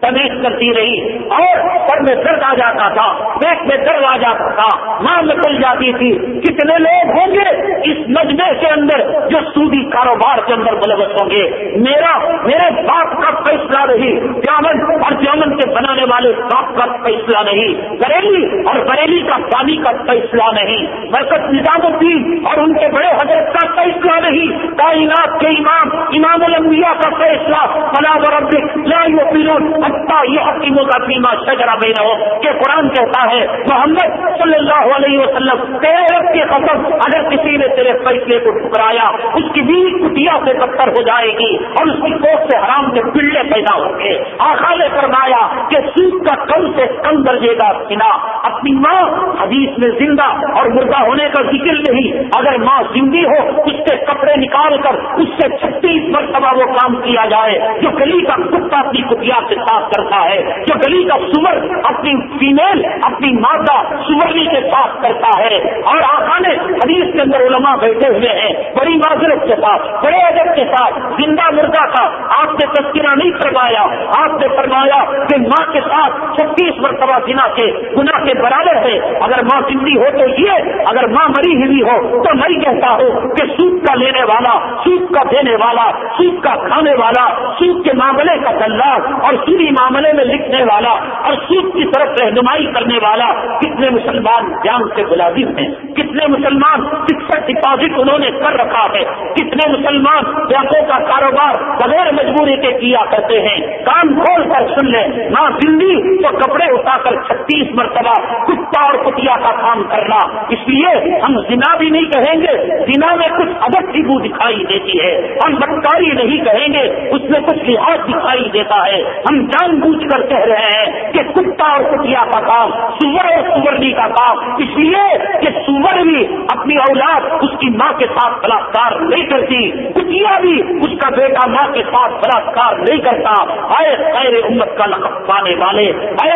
تمیز کرتی رہی اور سر میں درد آ جاتا تھا، پیٹ میں درد آ جاتا تھا، ماں نکل جاتی تھی۔ کتنے لوگ ہوں گے اس مجمے کے اندر جو سودی کاروبار کے اندر ملوث ہوں گے؟ میرا، میرے باپ کا فیصلہ نہیں جامن اور جامن کے بنانے والے باپ کا فیصلہ نہیں، بریلی اور بریلی کا پانی کا فیصلہ نہیں، برکت نظام الدین اور ان کے بڑے حضرت کا فیصلہ نہیں، کائنات کے امام امام الانبیاء کا فیصلہ، فلا رب لا یقینون یہ حکیموں کا فیما شجرا ہو کہ قرآن کہتا ہے، محمد صلی اللہ علیہ وسلم، تیرے کی قسم، اگر کسی نے تیرے فیصلے کو ٹھکرایا، اس کی بیوی کٹیا سے پتھر ہو جائے گی اور اس کی کوٹ سے حرام کے پلے پیدا ہوں گے۔ آخا نے فرمایا کہ سوکھ کا کم سے کم درجے کا سنا۔ اپنی ماں حدیث میں زندہ اور مردہ ہونے کا ذکر نہیں۔ اگر ماں زندگی ہو، اس سے کپڑے نکال کر، اس سے چھتیس مرتبہ وہ کام کیا جائے، جو گلی کا کتا اپنی کٹیا سے ساتھ کرتا ہے، جو گلی کا سور اپنی فیمل اپنی مادہ سورنی کے ساتھ کرتا ہے۔ اور آقا نے حدیث کے اندر علماء بیٹھے ہوئے ہیں، بڑی معذرت کے ساتھ، بڑے ادب کے ساتھ، زندہ مردہ کا آپ نے تذکرہ نہیں فرمایا، آپ نے فرمایا کہ ماں کے ساتھ چھتیس مرتبہ جنا کے گنا کے برابر ہے۔ اگر ماں زندگی ہو تو یہ، اگر ماں مری ہوئی ہو تو میں کہتا ہوں کہ سوکھ کا لینے والا سوکھ کا دینے والا سوکھ کا کھانے والا سوکھ کے معاملے کا دلال اور سوری معاملے میں لکھنے والا اور سوکھ کی طرف رہنمائی کرنے والا کتنے مسلمان جان سے ملازم ہیں، کتنے مسلمان فکسڈ ڈپازٹ انہوں نے کر رکھا ہے، کتنے مسلمان بینکوں کا کاروبار بغیر مجبوری کے کیا کرتے ہیں۔ کام کھول کر سن لیں ماں دلی تو کپڑے اٹھا کر چھتیس مرتبہ کتا اور کتیا کا کام کرنا۔ اس لیے ہم زنا بھی نہیں کہیں گے، زنا میں کچھ ادب کی بو دکھائی دیتی ہے۔ ہم بدکاری نہیں کہیں گے، اس میں کچھ لحاظ دکھائی دیتا ہے۔ ہم جان بوجھ کر کہہ رہے ہیں کہ کتا اور کٹیا کا کام، سور اور سورنی کا کام۔ اس لیے کہ سور بھی اپنی اولاد اس کی ماں کے ساتھ بلاکار نہیں کرتی، کٹیا بھی اس کا بیٹا ماں کے ساتھ بلاکار نہیں کرتا۔ آئے خیر امت کا لقب پانے والے، آئے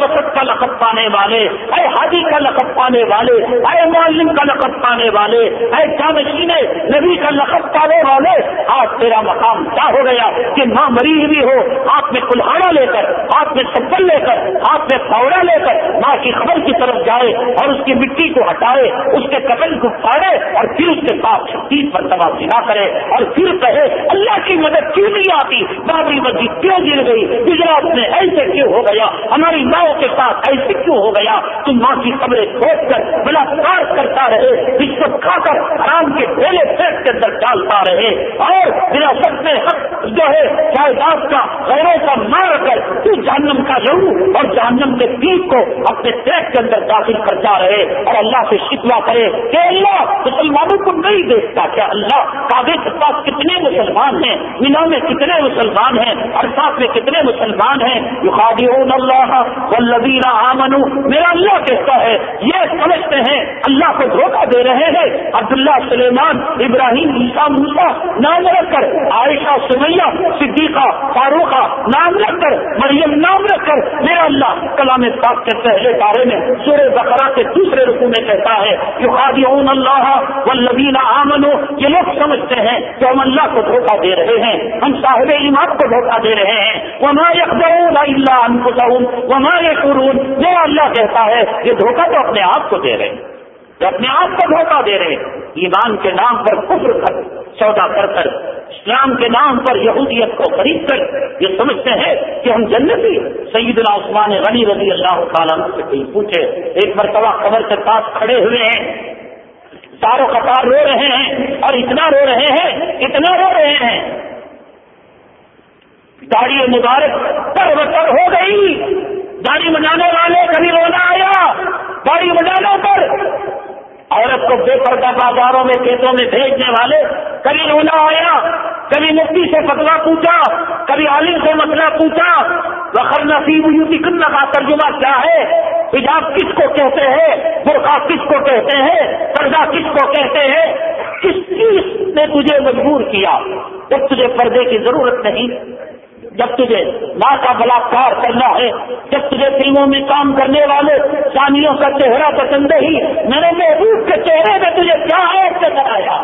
وسط کا لقب پانے والے اے حاجی کا لقب پانے والے اے معلم کا لقب پانے والے اے جامشین نبی کا لقب پانے والے۔ آج تیرا مقام کیا ہو گیا کہ ماں مری ہوئی ہو، آپ میں کلہاڑا لے کر آپ میں چپل لے کر آپ میں پاؤڑا لے کر ماں کی خبر کی طرف جائے اور اس کی مٹی کو ہٹائے، اس کے قتل کو پھاڑے اور پھر اس کے ساتھ تین مرتبہ سنا کرے اور پھر کہے، اللہ کی مدد کیوں نہیں آتی؟ بابری مسجد کیوں گر گئی؟ گجرات میں ایسے کیوں ہو گیا؟ ہماری ماؤں کے ساتھ ایسے کیوں ہو گیا؟ تم ماں کی خبریں کھود کر، بلاکار کرتا رہے رشوت کھا کر آرام کے پہلے پیٹ کے اندر ڈالتا رہے اور وراثت میں حق جو کا غیروں کا مار کر تو جہنم کا لہو اور جہنم کے پیٹ کو اپنے پیٹ کے اندر داخل کرتا رہے اور اللہ سے شکوا کرے کہ اللہ، مسلمانوں کو نہیں دیکھتا کیا اللہ کابے کے پاس کتنے مسلمان ہیں، مینا میں کتنے مسلمان ہیں ارساس میں کتنے مسلمان ہیں۔ یخادعون اللہ والذین آمنوا۔ میرا اللہ کہتا ہے، یہ سمجھتے ہیں، اللہ کو دھوکہ دے رہے ہیں۔ عبداللہ سلیمان، ابراہیم عیسا موسا نام رکھ کر، عائشہ، سمیہ، صدیقہ، فاروقہ، نام رکھ کر، مریم نام رکھ کر میرا اللہ کلام پاک کے پہلے بارے میں سورہ بقرہ کے دوسرے رقو میں کہتا ہے کہ خادعون اللہ والذین آمنوا۔ یہ لوگ سمجھتے ہیں کہ ہم اللہ کو دھوکہ دے رہے ہیں، ہم صاحب ایمان کو دھوکہ دے رہے ہیں۔ وما يخدعون الا انفسهم، وما يشعرون یہ اللہ کہتا ہے، یہ دھوکہ تو اپنے آپ کو دے رہے ہیں۔ جو اپنے آپ کو دھوکہ دے رہے ہیں، ایمان کے نام پر کفر کر، سودا کر کر، اسلام کے نام پر یہودیت کو خرید کر، یہ سمجھتے ہیں کہ ہم جنتی سعید عثمان غنی رضی اللہ تعالیٰ سے کہیں پوچھے، ایک مرتبہ قبر کے پاس کھڑے ہوئے ہیں۔ ساروں قطار رو رہے ہیں اور اتنا رو رہے ہیں، اتنا رو رہے ہیں۔ داڑھی مبارک پر بسر ہو گئی۔ داڑھی بنانے والے کبھی رونا آیا۔ داڑھی بنانے پر عورت کو بے پردہ بازاروں میں، کھیتوں میں بھیجنے والے، کبھی رونا آیا، کبھی مفتی سے فتوا پوچھا، کبھی عالم سے مسئلہ پوچھا، وخر نصیب یوتی کنہ کا ترجمہ کیا ہے؟ حجاب کس کو کہتے ہیں؟ برقع کس کو کہتے ہیں؟ پردہ کس کو کہتے ہیں؟ کس چیز نے تجھے مجبور کیا؟ جب تجھے پردے کی ضرورت نہیں۔ جب تجھے ماں کا بلاکار کرنا ہے، جب تجھے فلموں میں کام کرنے والے سانیوں کا چہرہ پسند ہی میرے محبوب کے چہرے میں تجھے کیا ہے کرایا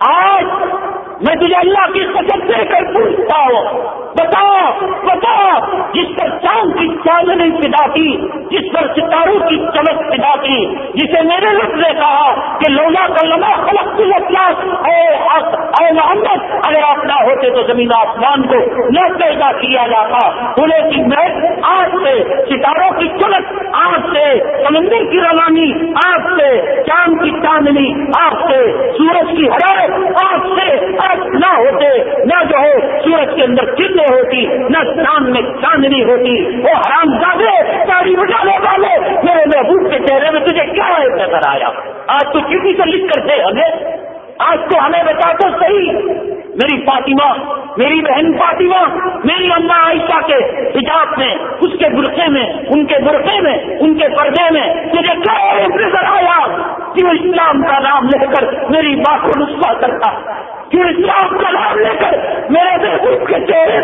آج میں تجھے اللہ کی قسم دے کر پوچھتا ہوں، بتا بتا، جس پر چاند کی چاندنی پدا کی، جس پر ستاروں کی چمک پدا کی، جسے میرے لفظ نے کہا کہ لولا کا لمحہ خلق کی اے اے محمد، اگر آپ نہ ہوتے تو زمین آسمان کو نہ پیدا کیا جاتا۔ پورے کی محنت آج سے ستاروں کی چمک، آج سے سمندر کی روانی، آج سے چاند کی چاندنی، آج سے سورج کی حرارت آج سے نہ ہوتے، نہ جو ہے سورج کے اندر کرنے ہوتی، نہ چاند میں چاندنی ہوتی، وہ حرام زادے ساری بجانے والے، میرے محبوب کے چہرے میں تجھے کیا نظر آیا؟ آج تو کسی سے لکھ کر دے ہمیں، آج تو ہمیں بتا تو صحیح۔ میری فاطمہ، میری بہن فاطمہ، میری اما عائشہ کے حجاب میں، اس کے برقے میں، ان کے برقے میں، ان کے پردے میں مجھے کیا کیوں اسلام کا نام لے کر میری ماں کو نسخہ کرتا کیوں اسلام کا نام لے کر میرے محبوب کے چہرے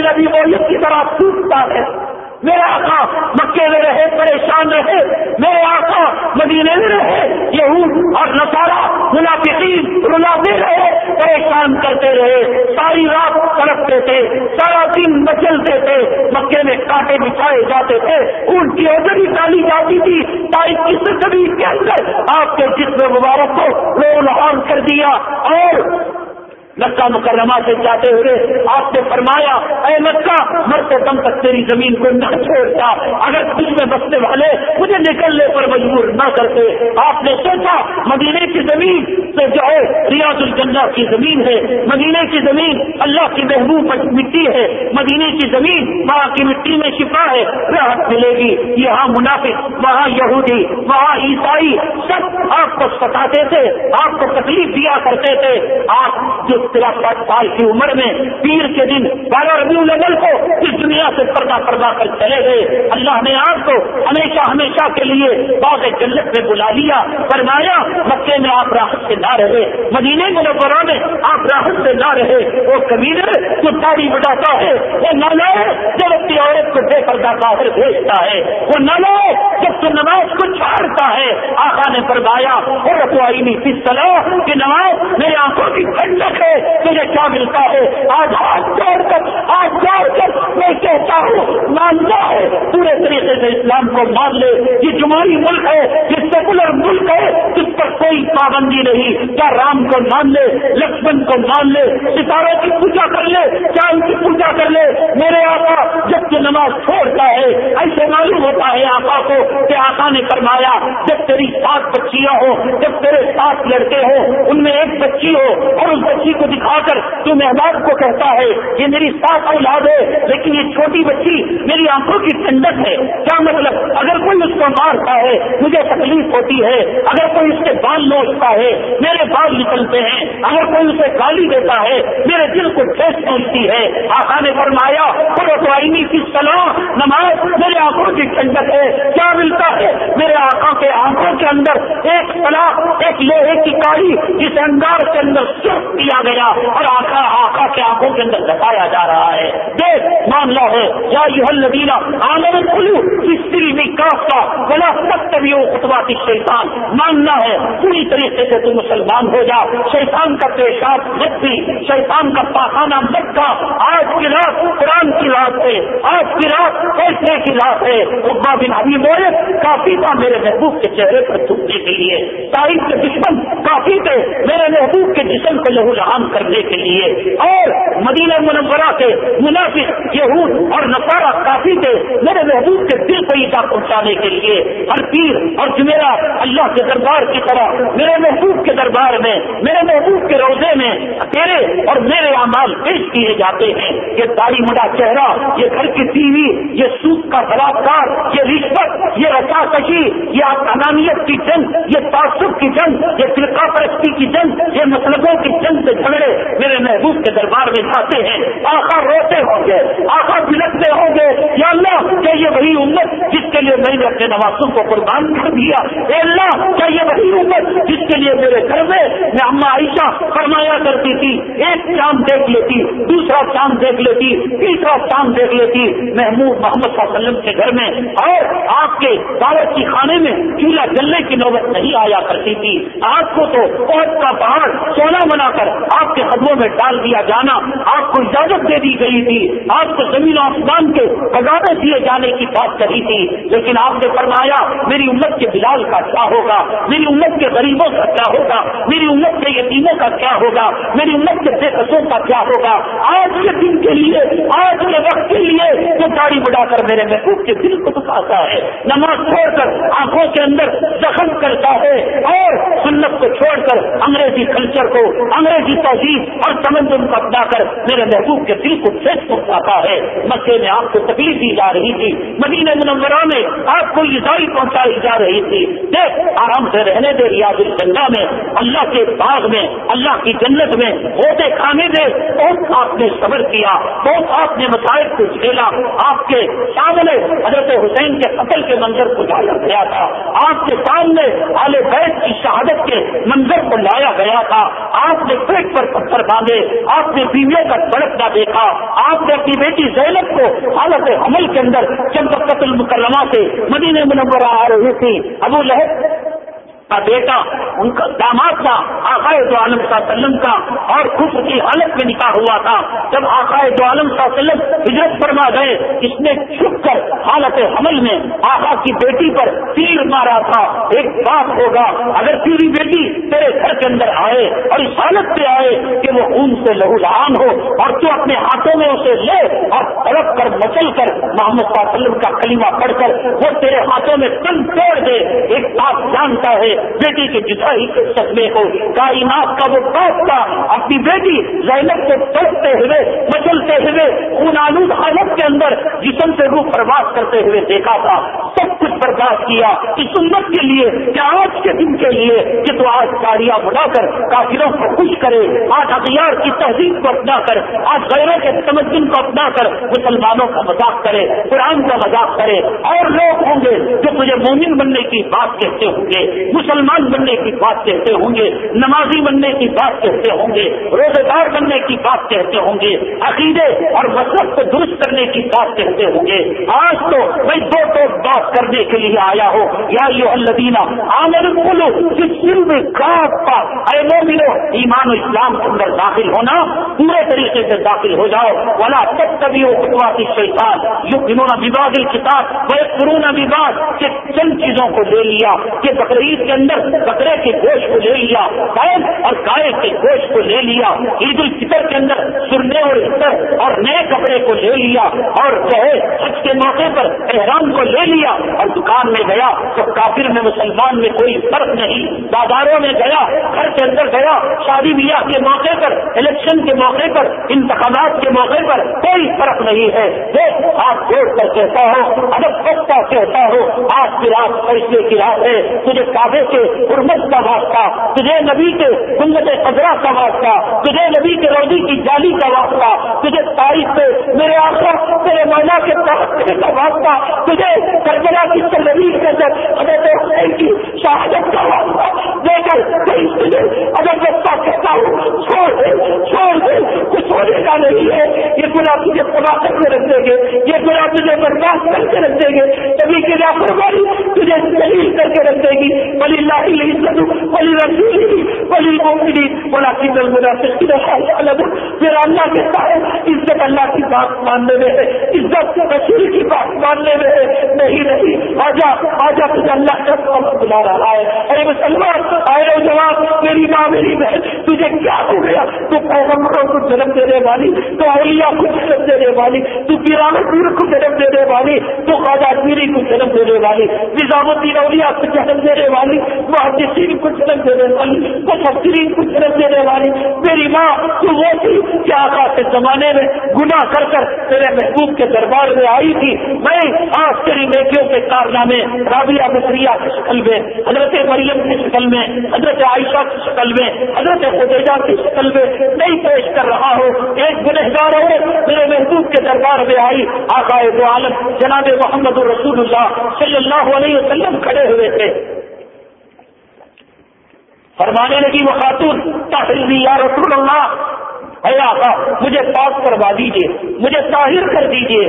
بن ابھی مویت کی طرح ٹوٹتا ہے۔ میرے آقا مکے میں رہے، پریشان رہے۔ میرے آقا مدینے میں رہے۔ یہود اور نسارا منافقین رلاتے رہے، پریشان کرتے رہے۔ ساری رات تڑپتے تھے، سارا دن مچلتے تھے۔ مکے میں کانٹے بچھائے جاتے تھے۔ ان کی اوزری ڈالی جاتی تھی۔ تاریخ کی صدی کے اندر آپ کے جسم مبارک کو لو کر دیا اور مکہ مکرمہ سے جاتے ہوئے آپ نے فرمایا، اے مکہ، مرتے دم تک تیری زمین کو نہ چھوڑتا اگر تجھ میں بسنے والے مجھے نکلنے پر مجبور نہ کرتے۔ آپ نے سوچا، مدینے کی زمین سے جو ہے ریاض الجنہ کی زمین ہے۔ مدینے کی زمین اللہ کی محبوب مٹی ہے۔ مدینے کی زمین وہاں کی مٹی میں شفا ہے۔ راحت ملے گی۔ یہاں منافق، وہاں یہودی، وہاں عیسائی سب آپ کو ستاتے تھے، آپ کو تکلیف دیا کرتے تھے۔ آپ جو تراپٹ سال کی عمر میں پیر کے دن بارہ ربیع الاول کو اس دنیا سے پردہ پردہ کر چلے گئے۔ اللہ نے آپ کو ہمیشہ ہمیشہ کے لیے باغ جنت میں بلا لیا۔ فرمایا، مکے میں آپ راحت سے نہ رہے مدینے میں میں آپ راحت سے نہ رہے۔ وہ کبیر جو داڑھی بٹاتا ہے، وہ نہ لائے جب اپنی عورت کو بے پردہ باہر بھیجتا ہے۔ وہ نہ لائے جب تو نماز کو چھاڑتا ہے۔ آقا نے فرمایا اور رکھوائی نہیں کس طرح کہ نماز میرے آنکھوں کی ٹھنڈک ہے۔ تجھے کیا ملتا ہے؟ آج ہاتھ جوڑ کر، ہاتھ جوڑ کر میں کہتا ہوں مانتا ہے، پورے طریقے سے اسلام کو مان لے۔ یہ جمہوری ملک ہے، یہ سیکولر ملک ہے، اس پر کوئی پابندی نہیں۔ کیا رام کو مان لے، لکشمن کو مان لے، ستاروں کی پوجا کر لے، چاند کی پوجا کر لے۔ میرے آقا، جبکہ نماز چھوڑتا ہے، ایسے معلوم ہوتا ہے آقا کو کہ آقا نے فرمایا، جب تیری سات بچیاں ہو جب تیرے سات لڑکے ہو ان میں ایک بچی ہو اور اس بچی کو دکھا کر تو مہمان کو کہتا ہے، یہ میری سات اولاد ہے، لیکن یہ چھوٹی بچی میری آنکھوں کی ٹھنڈک ہے. کیا مطلب؟ اگر کوئی اس کو مارتا ہے، مجھے تکلیف ہوتی ہے. اگر کوئی اس کے بال نوچتا ہے، میرے بال نکلتے ہیں. اگر کوئی اسے گالی دیتا ہے، میرے دل کو ٹھیس پہنچتی ہے. آقا نے فرمایا آئینی کی سلام نماز میرے آنکھوں کی ٹھنڈک ہے. کیا ملتا ہے؟ میرے آنکھوں کے آنکھوں کے اندر ایک سلاح ایک لوہے کی کاڑی جس انگار کے اندر سرخ دیا گیا گیا اور آقا آقا کے آنکھوں کے اندر بتایا جا رہا ہے۔ بے معاملہ ہے۔ یا یہ لدینا آمن کلو استری بھی کاف کا بلا سخت بھی خطبہ کی شیطان ماننا ہے، پوری طریقے سے تو مسلمان ہو جا شیطان کا پیشاب مت بھی، شیطان کا پاخانہ مت کا۔ آج کی رات قرآن کی رات ہے، آج کی رات فیصلے کی رات ہے۔ اقبا بن ابھی بولے کافی تھا میرے محبوب کے چہرے پر تھوکنے کے لیے۔ تاریخ کے دشمن کافی تھے میرے محبوب کے جسم کو لہو لہان کرنے کے لیے۔ اور مدینہ منورہ کے منافق یہود اور نصارہ کافی تھے، میرے محبوب کے دل کو ایسا پہنچانے کے لیے ہر پیر اور جمیرا اللہ کے دربار کی طرح میرے محبوب کے دربار میں، میرے محبوب کے روزے میں تیرے اور میرے اعمال پیش کیے جاتے ہیں۔ یہ داڑھی مڈا چہرہ، یہ گھر کی ٹی وی، یہ سوکھ کا بلاکار، یہ رشوت، یہ رچا کشی، یہ انانیت کی جنگ، یہ تعصب کی جنگ، یہ فرقہ پرستی کی جنگ، یہ مسلبوں کی جنگ سے جھگڑے میرے محبوب کے دربار میں جاتے ہیں۔ آخر روتے ہوں گے آخر بلکتے ہوں گے۔ یا اللہ، کیا یہ وہی امت جس کے لیے میں نے اپنے نوازوں کو قربان کر دیا؟ اے اللہ، کیا یہ وہی امت جس کے لیے میرے گھر میں میں اما عائشہ فرمایا کرتی تھی؟ ایک چاند دیکھ لیتی، دوسرا چاند دیکھ لیتی، تیسرا چاند دیکھ لیتی۔ محمود محمد صلی اللہ علیہ وسلم کے گھر میں اور آپ کے دعوت کی خانے میں چولہا جلنے کی نوبت نہیں آیا کرتی تھی۔ آپ کو تو بہت کا پہاڑ سونا بنا کر آپ کے قدموں میں ڈال دیا جانا، آپ کو اجازت دے دی گئی تھی۔ آپ کو زمین آسمان کے خزانے دیے جانے کی بات کری تھی۔ لیکن آپ نے فرمایا، میری امت کے بلال کا کیا ہوگا؟ میری امت کے غریبوں کا کیا ہوگا؟ میری امت کے یتیموں کا کیا ہوگا؟ میری امت کے بے قصوں کا کیا ہوگا؟ آج کے دن کے لیے، آج کے وقت کے لیے جو داڑھی بڑھا کر میرے محبوب کے دل کو دکھاتا ہے۔ نماز چھوڑ کر آنکھوں کے اندر زخم کرتا ہے اور سنت کو چھوڑ کر انگریزی کلچر کو، انگریزی تہذیب اور سمندر کو اپنا کر میرے محبوب کے دل کو فیس پہنچاتا ہے۔ مکے میں آپ کو تکلیف دی جا رہی تھی، مدینہ منورہ میں آپ کو ایزائی پہنچائی جا رہی تھی۔ دیکھ، آرام سے رہنے دے ریاض الجنہ میں، اللہ کے باغ میں، اللہ کی جنت میں ہوتے کھانے دے۔ بہت آپ نے صبر کیا، بہت آپ نے مسائل کو جھیلا۔ آپ کے سامنے حضرت حسین کے قتل کے منظر کو لایا گیا تھا۔ آپ کے سامنے آل بیت کی شہادت کے منظر کو لایا گیا تھا۔ آپ نے پیٹ پر پتھر باندھے، آپ نے بیویوں کا بڑکنا دیکھا۔ آپ نے اپنی بیٹی زینب کو حالت حمل کے اندر جب المکرمہ سے مدینہ منورہ آ رہی تھی، ابو لہب کا بیٹا، ان کا داماد تھا آقائے دو عالم صلی اللہ علیہ وسلم کا، اور خوش کی حالت میں نکاح ہوا تھا۔ جب آقائے دو عالم صلی اللہ علیہ وسلم ہجرت فرما گئے، اس نے چھپ کر حالت حمل میں آقا کی بیٹی پر تیر مارا تھا۔ ایک بات ہوگا۔ اگر تیری بیٹی تیرے گھر کے اندر آئے اور اس حالت پہ آئے کہ وہ خون سے لہو لہان ہو اور تو اپنے ہاتھوں میں اسے لے اور تڑپ کر مچل کر محمد صلی اللہ علیہ وسلم کا کلمہ پڑھ کر وہ تیرے ہاتھوں میں تن توڑ دے۔ ایک بات جانتا ہے بیٹی کے جدائی کے کو۔ کائنات کا وہ باپ تھا۔ اپنی بیٹی زینب کو توڑتے ہوئے مچلتے ہوئے خون آلود حالت کے اندر جسم سے روح پرواز کرتے ہوئے دیکھا تھا، سب کچھ برداشت کیا اس امت کے لیے کہ آج کے دن کے لیے کہ تو آج گاڑیاں بڑھا کر کافروں کو خوش کرے، آج اخیار کی تہذیب کو اپنا کر، آج غیروں کے تمدن کو اپنا کر مسلمانوں کا مذاق کرے، قرآن کا مذاق کرے۔ اور لوگ ہوں گے جو تجھے مومن بننے کی بات کہتے ہوں گے، مسلمان بننے کی بات کہتے ہوں گے، نمازی بننے کی بات کہتے ہوں گے روزے دار بننے کی بات کہتے ہوں گے، عقیدے اور مسلط کو درست کرنے کی بات کہتے ہوں گے۔ آج تو میں دو دو بات کرنے کے لیے آیا ہو۔ یا یہ الدینہ عامر بولو جس دل میں کا، اے لو ملو ایمان و اسلام کے اندر داخل ہونا، پورے طریقے سے داخل ہو جاؤ۔ والا تب کبھی وہ شیطان جو انہوں نے وواد کتاب وہ قرون وواد کہ چند چیزوں کو لے لیا، کہ بقرعید کے اندر بکرے کے گوشت کو لے لیا قائد اور گائے کے گوشت کو لے لیا۔ عید الفطر کے اندر سرنے اور اور نئے کپڑے کو لے لیا اور کہے حج کے موقع پر احرام کو لے لیا اور دکان میں گیا تو کافر میں مسلمان میں کوئی فرق نہیں۔ بازاروں میں گیا، گھر کے اندر گیا، شادی بیاہ کے موقع پر، الیکشن کے موقع پر، انتخابات کے موقع پر کوئی فرق نہیں ہے۔ وہ ہاتھ جوڑ کر کہتا ہو، ادب بچتا کہتا ہو، آج کی رات فیصلے کی رات ہے، تجھے کعبے کے حرمت کا واسطہ، تجھے نبی کے سنت قدرہ کا واسطہ، تجھے نبی کے روزی کی جالی کا واسطہ، تجھے تاریخ سے میرے آخر تیرے مولا کے تحفے کا واسطہ تجھے کربلا کی تلویر کے اندر حضرت حسین کی شہادت کا واسطہ دے کر تجھے اگر رستہ کہتا ہوں چھوڑ دے چھوڑ دے، کچھ ہونے کا نہیں ہے، یہ گنا تجھے تباہ کر کے رکھ دیں گے، یہ گنا تجھے برداشت کر کے رکھ دیں گے کبھی کی لاپرواہی تجھے دلیل کر کے رکھ دے گی۔ ولی اللہ کی عزت ولی رسول ولی مومنی بولا کی دل میرا الگ پھر اللہ کے ہے، عزت اللہ کی بات ماننے میں ہے، عزت رسول کی بات ماننے میں نہیں نہیں۔ آجا آجا، تجھے اللہ کا بلا رہا ہے۔ ارے مسلمان آئے جواب میری ماں، میری بہن، تجھے کیا ہو گیا؟ تو پیغمبروں کو جنم دینے والی، تو اولیاء کو جنم دینے والی، تو پیران پیر کو جنم دینے والی، تو خواجہ پیری کو جنم دینے والی نظام الدین اولیاء کو جنم دینے والی، محدثین کو جنم دینے والی، مفسرین کو جنم دینے والی۔ میری ماں، تو وہ تھی کہ آقا کے زمانے میں گناہ کر کر تیرے محبوب کے دربار میں آئی تھی۔ میں آج تیری بیٹیوں کے کارنامے، رابعہ مصریہ کی شکل میں، حضرت مریم کی شکل میں، حضرت عائشہ کی شکل میں، حضرت خدیجہ کی شکل میں نہیں پیش کر رہا ہوں۔ ایک گنہگار ہو میرے محبوب کے دربار میں آئی آقا دو عالم، جناب محمد رسول اللہ صلی اللہ علیہ وسلم کھڑے ہوئے تھے۔ فرمانے لگی، وہ خاتون تحریر یا رسول اللہ؟ اے آقا مجھے پاک کروا دیجیے مجھے طاہر کر دیجیے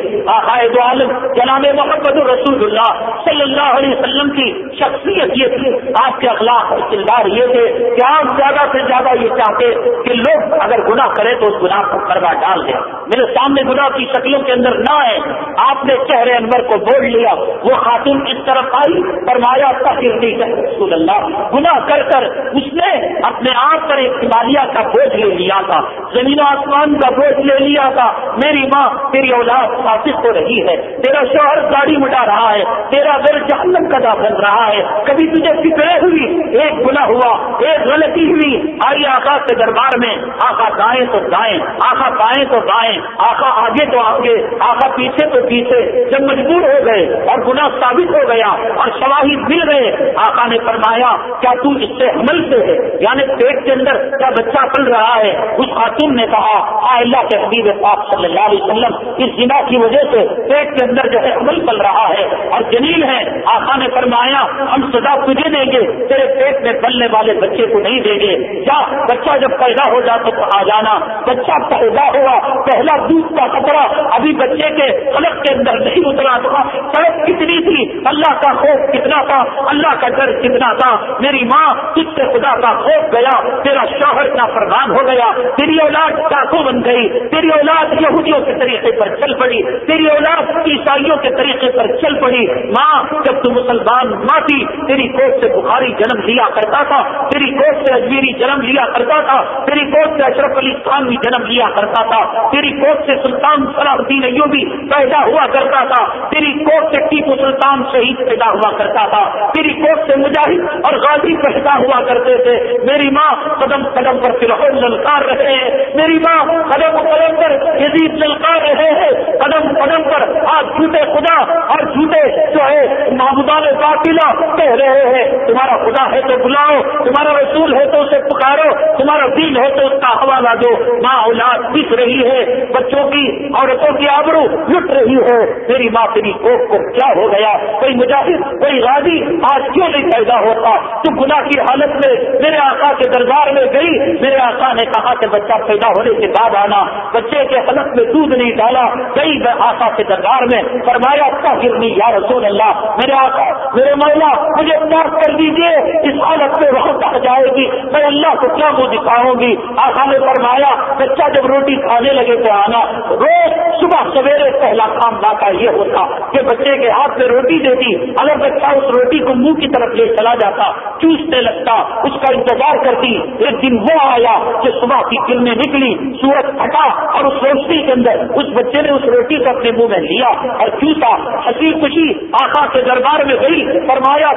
دو عالم، جناب محمد رسول اللہ صلی اللہ علیہ وسلم کی شخصیت یہ تھی۔ آپ کے اخلاق اور کردار یہ تھے کہ آپ زیادہ سے زیادہ یہ چاہتے کہ لوگ اگر گناہ کرے تو اس گناہ کو کروا ڈال دیں۔ میرے سامنے گناہ کی شکلوں کے اندر نہ آئے آپ نے چہرے انور کو بول لیا، وہ خاتون اس طرف آئی، فرمایا تاخیر نہیں رسول اللہ گناہ کر کر اس نے اپنے آپ پر ایک ہمالیہ کا بوجھ لے لیا تھا۔ زمین و آسمان کا بوجھ لے لیا تھا۔ میری ماں، تیری اولاد فاسق ہو رہی ہے۔ تیرا شوہر گاڑی مٹا رہا ہے۔ تیرا دل جہنم کا بن رہا ہے۔ کبھی تجھے فکرے ہوئی، ایک گنا ہوا، ایک غلطی ہوئی۔ آئی آقا کے دربار میں، آقا دائیں تو دائیں، آقا بائیں تو بائیں، آقا آگے تو آگے، آقا پیچھے تو پیچھے۔ جب مجبور ہو گئے اور گنا ثابت ہو گیا اور شواہد مل گئے، آقا نے فرمایا، کیا تو اس سے حمل سے ہے؟ یعنی پیٹ کے اندر کیا بچہ پل رہا ہے؟ اس خاتون خاتون نے کہا، آ اللہ کے حبیب پاک صلی اللہ علیہ وسلم، اس جنا کی وجہ سے پیٹ کے اندر جو ہے عمل پل رہا ہے اور جنیل ہے۔ آقا نے فرمایا، ہم سزا تجھے دیں گے، تیرے پیٹ میں پلنے والے بچے کو نہیں دیں گے۔ یا بچہ جب پیدا ہو جاتا تو آ جانا؟ بچہ پیدا ہوا، پہلا دودھ کا خطرہ ابھی بچے کے حلق کے اندر نہیں اترا تھا سڑک کتنی تھی؟ اللہ کا خوف کتنا تھا؟ اللہ کا ڈر کتنا تھا؟ میری ماں کس سے خدا کا خوف گیا، تیرا شوہر کا فرمان ہو گیا، تیری اولاد ڈاکو بن گئی۔ تیری اولاد یہودیوں کے طریقے پر چل پڑی۔ تیری اولاد عیسائیوں کے طریقے پر چل پڑی۔ ماں جب تو مسلمان ماں تھی، تیری کوٹ سے بخاری جنم لیا کرتا تھا۔ تیری کوٹ سے اجمیری جنم لیا کرتا تھا۔ تیری کوٹ سے اشرف علی خان بھی جنم لیا کرتا تھا۔ تیری کوٹ سے سلطان صلاح الدین ایوبی پیدا ہوا کرتا تھا۔ تیری کوٹ سے ٹیپو سلطان شہید پیدا ہوا کرتا تھا۔ تیری کوٹ سے مجاہد اور غازی پیدا ہوا کرتے تھے۔ میری ماں قدم قدم پر فلحول للکار رہے۔ ہیں میری ماں قدم قدم پر یزید للکار رہے ہیں۔ قدم قدم پر آج جھوٹے خدا اور جھوٹے جو ہے محبودان باطلا کہہ رہے ہیں۔ تمہارا خدا ہے تو بلاؤ، تمہارا رسول ہے تو اسے پکارو، تمہارا دین ہے تو اس کا حوالہ دو۔ ماں اولاد دکھ رہی ہے، بچوں کی، عورتوں کی آبرو لٹ رہی ہے۔ میری ماں تیری کوک کو کیا ہو گیا؟ کوئی مجاہد، کوئی غازی آج کیوں نہیں پیدا ہوتا؟ تو گناہ کی حالت میں میرے آقا کے دربار میں گئی، میرے آقا نے کہا کہ بچہ پیدا پیدا ہونے کے بعد آنا۔ بچے کے حلق میں دودھ نہیں ڈالا۔ گئی آقا کے دربار میں فرمایا اچھا گرنی یا رسول اللہ، میرے آقا، میرے مولا، مجھے معاف کر دیجیے اس حالت میں وقت آ جائے گی، میں اللہ کو کیا وہ دکھاؤں گی؟ آقا نے فرمایا، بچہ جب روٹی کھانے لگے تو آنا۔ روز صبح سویرے پہلا کام باقا یہ ہوتا کہ بچے کے ہاتھ میں روٹی دیتی، اگر بچہ اس روٹی کو منہ کی طرف لے چلا جاتا چوسنے لگتا، اس کا انتظار کرتی، ایک دن وہ آیا کہ صبح کی کرنیں نکلی، سورج پھٹا اور اس روشنی کے اندر اس بچے نے اس روٹی کو اپنے منہ میں لیا اور چوسا ہنسی خوشی آقا کے دربار میں گئی، فرمایا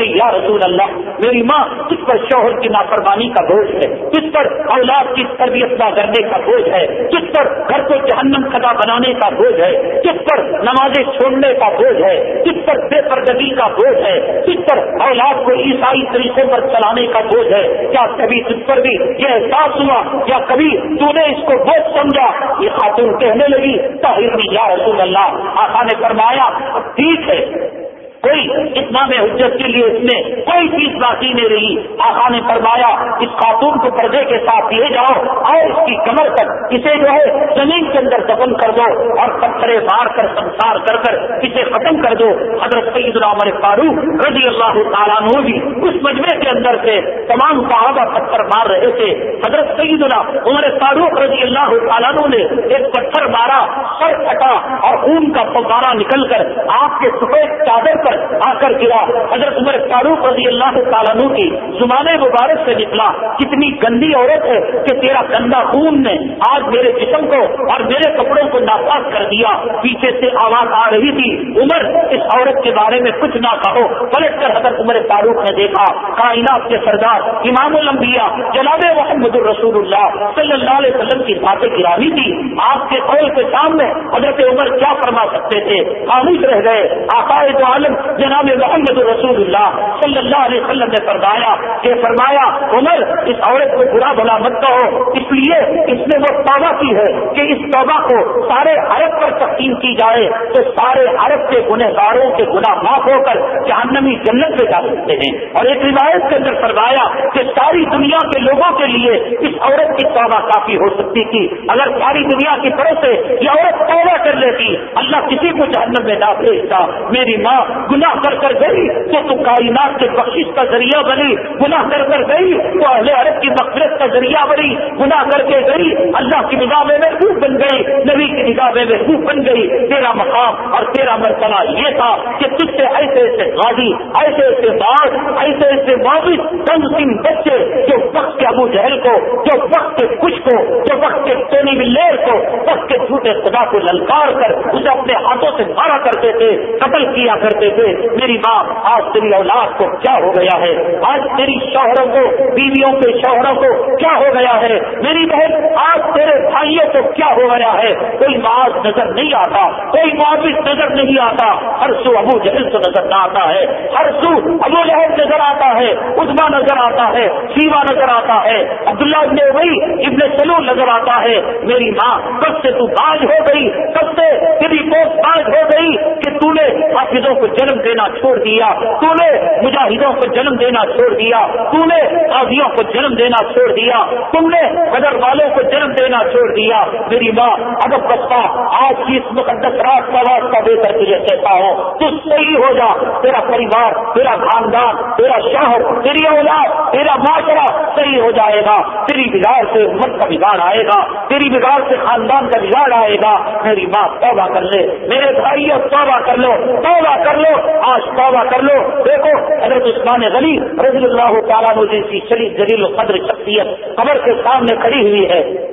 یا رسول اللہ، میری ماں کس پر شوہر کی نافرمانی کا بوجھ ہے کس پر اولاد کی تربیت نہ کرنے کا بوجھ ہے کس پر گھر کو جہنم خدا بنانے کا بوجھ ہے کس پر نمازیں چھوڑنے کا بوجھ ہے کس پر بے پردگی کا بوجھ ہے کس پر اولاد کو عیسائی طریقے پر چلانے کا بوجھ ہے۔ کیا کبھی تجھ پر بھی یہ احساس ہوا؟ یا کبھی تو نے اس کو بہت سمجھا، یہ خاتون کہنے لگی، طاہر یا رسول اللہ، آقا نے فرمایا ٹھیک ہے۔ کوئی اتمام حجت کے لیے اس میں کوئی چیز باقی نہیں رہی۔ آقا نے فرمایا، اس خاتون کو پردے کے ساتھ لے جاؤ اور اس کی کمر تک اسے جو ہے زمین کے اندر دفن کر دو اور پتھرے مار کر سنسار کر کر اسے ختم کر دو۔ حضرت سعید العمر فاروق رضی اللہ تعالیٰ نے بھی اس مجمے کے اندر سے تمام صحابہ پتھر مار رہے تھے۔ حضرت سعید اللہ عمر فاروق رضی اللہ تعالیٰ نے ایک پتھر مارا، سر پھٹا اور خون کا پگارا نکل کر آپ کے سفید چادر پر آ کر گرا۔ حضرت عمر فاروق رضی اللہ تعالیٰ کی زمانے مبارک سے نکلا۔ کتنی گندی عورت ہے کہ تیرا گندا خون نے آج میرے جسم کو اور میرے کپڑوں کو ناپاک کر دیا۔ پیچھے سے آواز آ رہی تھی، عمر، اس عورت کے بارے میں کچھ نہ کہو۔ پلٹ کر حضرت عمر فاروق نے دیکھا، کائنات کے سردار، امام الانبیاء، جناب محمد الرسول اللہ صلی اللہ علیہ وسلم کی باتیں گرانی تھی۔ آپ کے قول کے سامنے حضرت عمر کیا فرما سکتے تھے؟ خاموش رہ گئے۔ آقائد عالم جناب محمد رسول اللہ صلی اللہ علیہ وسلم نے فرمایا کہ فرمایا، عمر، اس عورت کو برا بھلا مت کہو۔ اس لیے اس نے وہ توبہ کی ہے کہ اس توبہ کو سارے عرب پر تقسیم کی جائے تو سارے عرب کے گنہ گاروں کے گناہ معاف ہو کر جہنمی جنت پہ جا سکتے ہیں۔ اور ایک روایت کے اندر فرمایا کہ ساری دنیا کے لوگوں کے لیے اس عورت کی توبہ کافی ہو سکتی تھی۔ اگر ساری دنیا کی طرف سے یہ عورت توبہ کر لیتی، اللہ کسی کو جہنم میں نہ بھیجتا۔ میری ماں گناہ کر کر گئی تو تو کائنات کے بخش کا ذریعہ بنی، گناہ کر کر گئی تو اہل عرب کی مقصد کا ذریعہ بنی، گناہ کر کے گئی، اللہ کی نگاہ میں محبوب بن گئی، نبی کی نگاہ میں محبوب بن گئی، تیرا مقام اور تیرا مرتبہ یہ تھا کہ تجھ سے ایسے ایسے غازی، ایسے ایسے باغ ایسے ایسے واپس تنگ سنگھ بچے جو وقت کے ابو جہل کو، جو وقت کے کچھ کو، جو وقت کے ٹونی ملیر کو، وقت کے جھوٹے خدا کو للکار کر، اسے اپنے ہاتھوں سے مارا کرتے تھے، قتل کیا کرتے تھے میری ماں آج تیری اولاد کو کیا ہو گیا ہے؟ آج تیری شوہروں کو، بیویوں کے شوہروں کو کیا ہو گیا ہے؟ میری بہن آج تیرے بھائیوں کو کیا ہو گیا ہے؟ کوئی معاذ نظر نہیں آتا، کوئی معاوض نظر نہیں آتا، ہر سو ابو جہل سے نظر نہ آتا ہے، ہر سو ابو جہل نظر آتا ہے ادما نظر آتا ہے، سیوا نظر آتا ہے، عبداللہ ابن وہی ابن سلو نظر آتا ہے، میری ماں، کب سے تو باز ہو گئی؟ کب سے تیری پوست باز ہو گئی کہ تو نے حافظوں کو جنم دینا چھوڑ دیا تو نے مجاہدوں کو جنم دینا چھوڑ دیا تو نے قاضیوں کو جنم دینا چھوڑ دیا تم نے قدر والوں کو جنم دینا چھوڑ دیا۔ میری ماں ادب بستا آج کی اس مقدس رات کا واسطہ دے کر تجھے کہتا ہوں، تو صحیح ہو جا۔ تیرا پریوار، تیرا خاندان، تیرا شہر تیری اولاد، تیرا معاشرہ صحیح ہو جائے گا۔ تیری بگاڑ سے امت کا بگاڑ آئے گا، تیری بگاڑ سے خاندان کا بگاڑ آئے گا۔ میری ماں توبہ کر لے، میرے بھائی توبہ کر لو، توبہ کر لو۔ آج توبہ کر لو۔ دیکھو، حضرت عثمان غلی رضی اللہ تعالیٰ جیسی شریف جلیل قدر شخصیت قبر کے سامنے کھڑی ہوئی ہے۔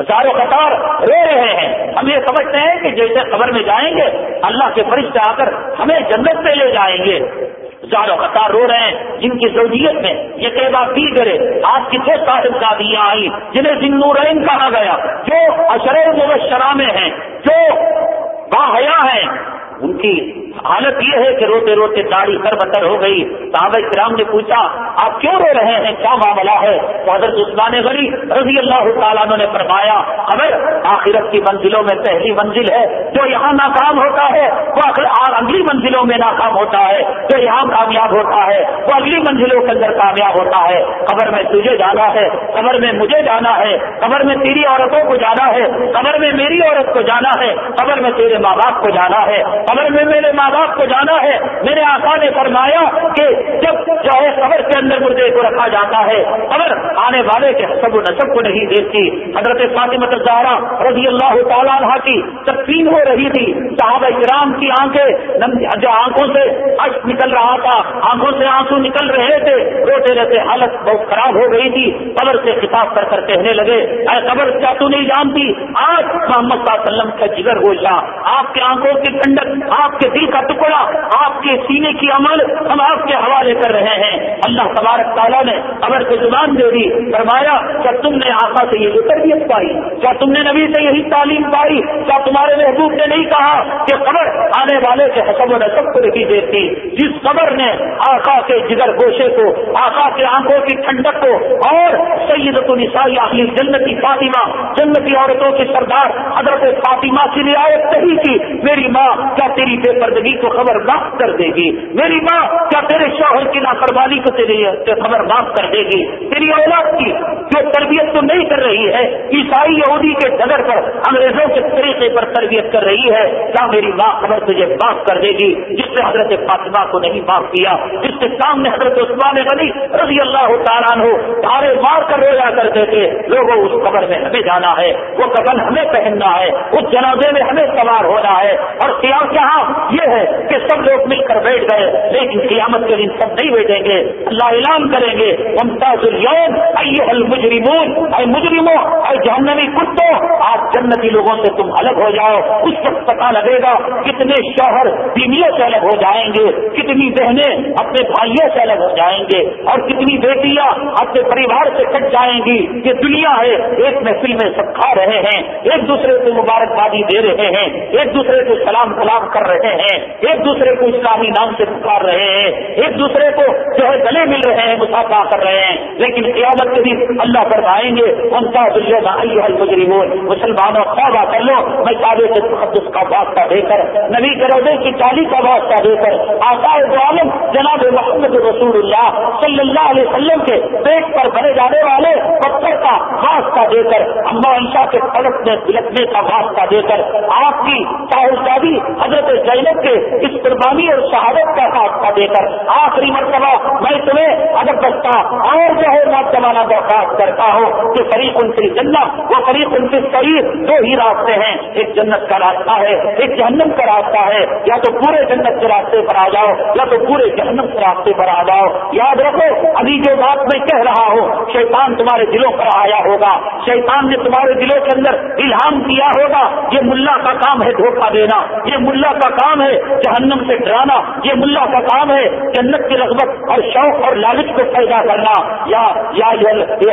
ہزاروں قطار رو رہے ہیں۔ ہم یہ سمجھتے ہیں کہ جیسے قبر میں جائیں گے، اللہ کے فرشتے آ کر ہمیں جنت پہ لے جائیں گے۔ ہزاروں قطار رو رہے ہیں جن کی زوجیت میں یہ کہنا پی کرے آج کتنے صاحب شادیاں آئی جنہیں جن نورین کہا گیا۔ جو اشرے مبشرہ میں ہیں، جو باحیا ہیں۔ ان کی حالت یہ ہے کہ روتے روتے داڑھی کر بتر ہو گئی۔ صحابہ کرام نے پوچھا، آپ کیوں رو رہے ہیں؟ کیا معاملہ ہے؟ تو حضرت عثمان غری رضی اللہ تعالیٰ نے فرمایا، خبر، آخرت کی منزلوں میں پہلی منزل ہے جو یہاں ناکام ہوتا ہے، وہ اگلی منزلوں میں ناکام ہوتا ہے جو یہاں کامیاب ہوتا ہے، وہ اگلی منزلوں کے اندر کامیاب ہوتا ہے۔ خبر میں تجھے جانا ہے، خبر میں مجھے جانا ہے، خبر میں تیری عورتوں کو جانا ہے، خبر میں میری عورت کو جانا ہے، خبر میں تیرے ماں باپ کو جانا ہے۔ خبر میں میرے ماں باپ کو جانا ہے، میرے آقا نے فرمایا کہ جب جو ہے قبر کے اندر مردے کو رکھا جاتا ہے قبر آنے والے کے حسب و نصب کو نہیں دیکھتی۔ حضرت فاطمت زہرا رضی اللہ تعالیٰ عنہ کی تقسیم ہو رہی تھی۔ صحابہ کرام کی آنکھیں جو آنکھوں سے اشک نکل رہا تھا، آنکھوں سے آنسو نکل رہے تھے۔ روتے رہتے حالت بہت خراب ہو گئی تھی۔ قبر سے خطاب کر کر کہنے لگے، اے قبر، کیا تو نہیں جانتی؟ آج محمد صلی اللہ علیہ وسلم کا جگر گوشا آپ کے آنکھوں کی ٹھنڈک آپ کے دل کا ٹکڑا، آپ کے سینے کی عمل ہم آپ کے حوالے کر رہے ہیں۔ اللہ تبارک تعالیٰ نے قبر کو زبان دے دی، فرمایا، کیا تم نے آقا سے یہ تربیت پائی؟ کیا تم نے نبی سے یہی تعلیم پائی؟ کیا تمہارے محبوب نے نہیں کہا کہ قبر آنے والے کے حسب و نصب کو نہیں دیتی جس قبر نے آقا کے جگر گوشے کو، آقا کے آنکھوں کی ٹھنڈک کو اور سید نسائی آخری جنتی فاطمہ، جنتی عورتوں کی سردار حضرت فاطمہ کی رعایت نہیں کی، میری ماں کیا تیری بے پردگی کو خبر معاف کر دے گی۔ میری ماں کیا تیرے شوہر کی لاپرواہی کو تیری خبر معاف کر دے گی؟ تیری اولاد کی جو تربیت تو نہیں کر رہی ہے، عیسائی یہودی کے ڈگر پر، انگریزوں کے طریقے پر تربیت کر رہی ہے، کیا میری ماں خبر تجھے معاف کر دے گی؟ جس نے حضرت فاطمہ کو نہیں معاف کیا، جس کے سامنے حضرت عثمان غنی رضی اللہ تعالیٰ ہو تارے مار کر رویا کرتے تھے۔ لوگوں، اس قبر میں ہمیں جانا ہے، وہ قبل ہمیں پہننا ہے، اس جنازے میں ہمیں سوار ہونا ہے اور قیام یہاں یہ ہے کہ سب لوگ مل کر بیٹھ گئے، لیکن قیامت کے دن سب نہیں بیٹھیں گے۔ اللہ اعلان کریں گے ممتاز اليوم اے المجرمون۔ اے مجرموں، اے جہنمی کتوں، آج جنتی لوگوں سے تم الگ ہو جاؤ۔ اس وقت پتا لگے گا کتنے شوہر بیویوں سے الگ ہو جائیں گے، کتنی بہنیں اپنے بھائیوں سے الگ ہو جائیں گے، اور کتنی بیٹیاں اپنے پریوار سے کٹ جائیں گی۔ یہ دنیا ہے، ایک محفل میں سب کھا رہے ہیں، ایک دوسرے کو مبارکبادی دے رہے ہیں، ایک دوسرے کو سلام سلام کر رہے ہیں، ایک دوسرے کو اسلامی نام سے پکار رہے ہیں، ایک دوسرے کو جو ہے گلے مل رہے ہیں، مسافہ کر رہے ہیں۔ لیکن قیامت کے دن اللہ پر آئیں گے ان کا مسلمانوں خوابہ کر لو، میں کابے سے تقدس کا واسطہ دے کر، نبی کروزے کی چالی کا واسطہ دے کر، آقائے عالم، جناب محمد رسول اللہ صلی اللہ علیہ وسلم کے پیٹ پر بنے جانے والے پتھر کا واسطہ دے کر اما انشا کے پلٹنے بلکنے کا واسطہ دے کر، آپ کی صاحب حضرت زینب کے اس قربانی اور شہادت کا راستہ دے کر آخری مرتبہ میں تمہیں ادب بستا اور جو ہے نوجوانہ درخواست کر کہتا ہوں کہ فریق ان کی جنت وہ فریق ان کی شریر دو ہی راستے ہیں۔ ایک جنت کا راستہ ہے، ایک جہنم کا راستہ ہے۔ یا تو پورے جنت کے راستے پر آ جاؤ، یا تو پورے جہنم کے راستے پر آ جاؤ۔ یاد رکھو، ابھی جو بات میں کہہ رہا ہوں، شیطان تمہارے دلوں پر آیا ہوگا۔ شیطان نے تمہارے دلوں کے اندر الہام کیا ہوگا۔ یہ ملا کا کام ہے دھوکہ دینا۔ یہ ملا کا کام ہے جہنم سے ڈرانا، یہ ملا کا کام ہے جنت کی رغبت اور شوق اور لالچ کو پیدا کرنا۔ یا یا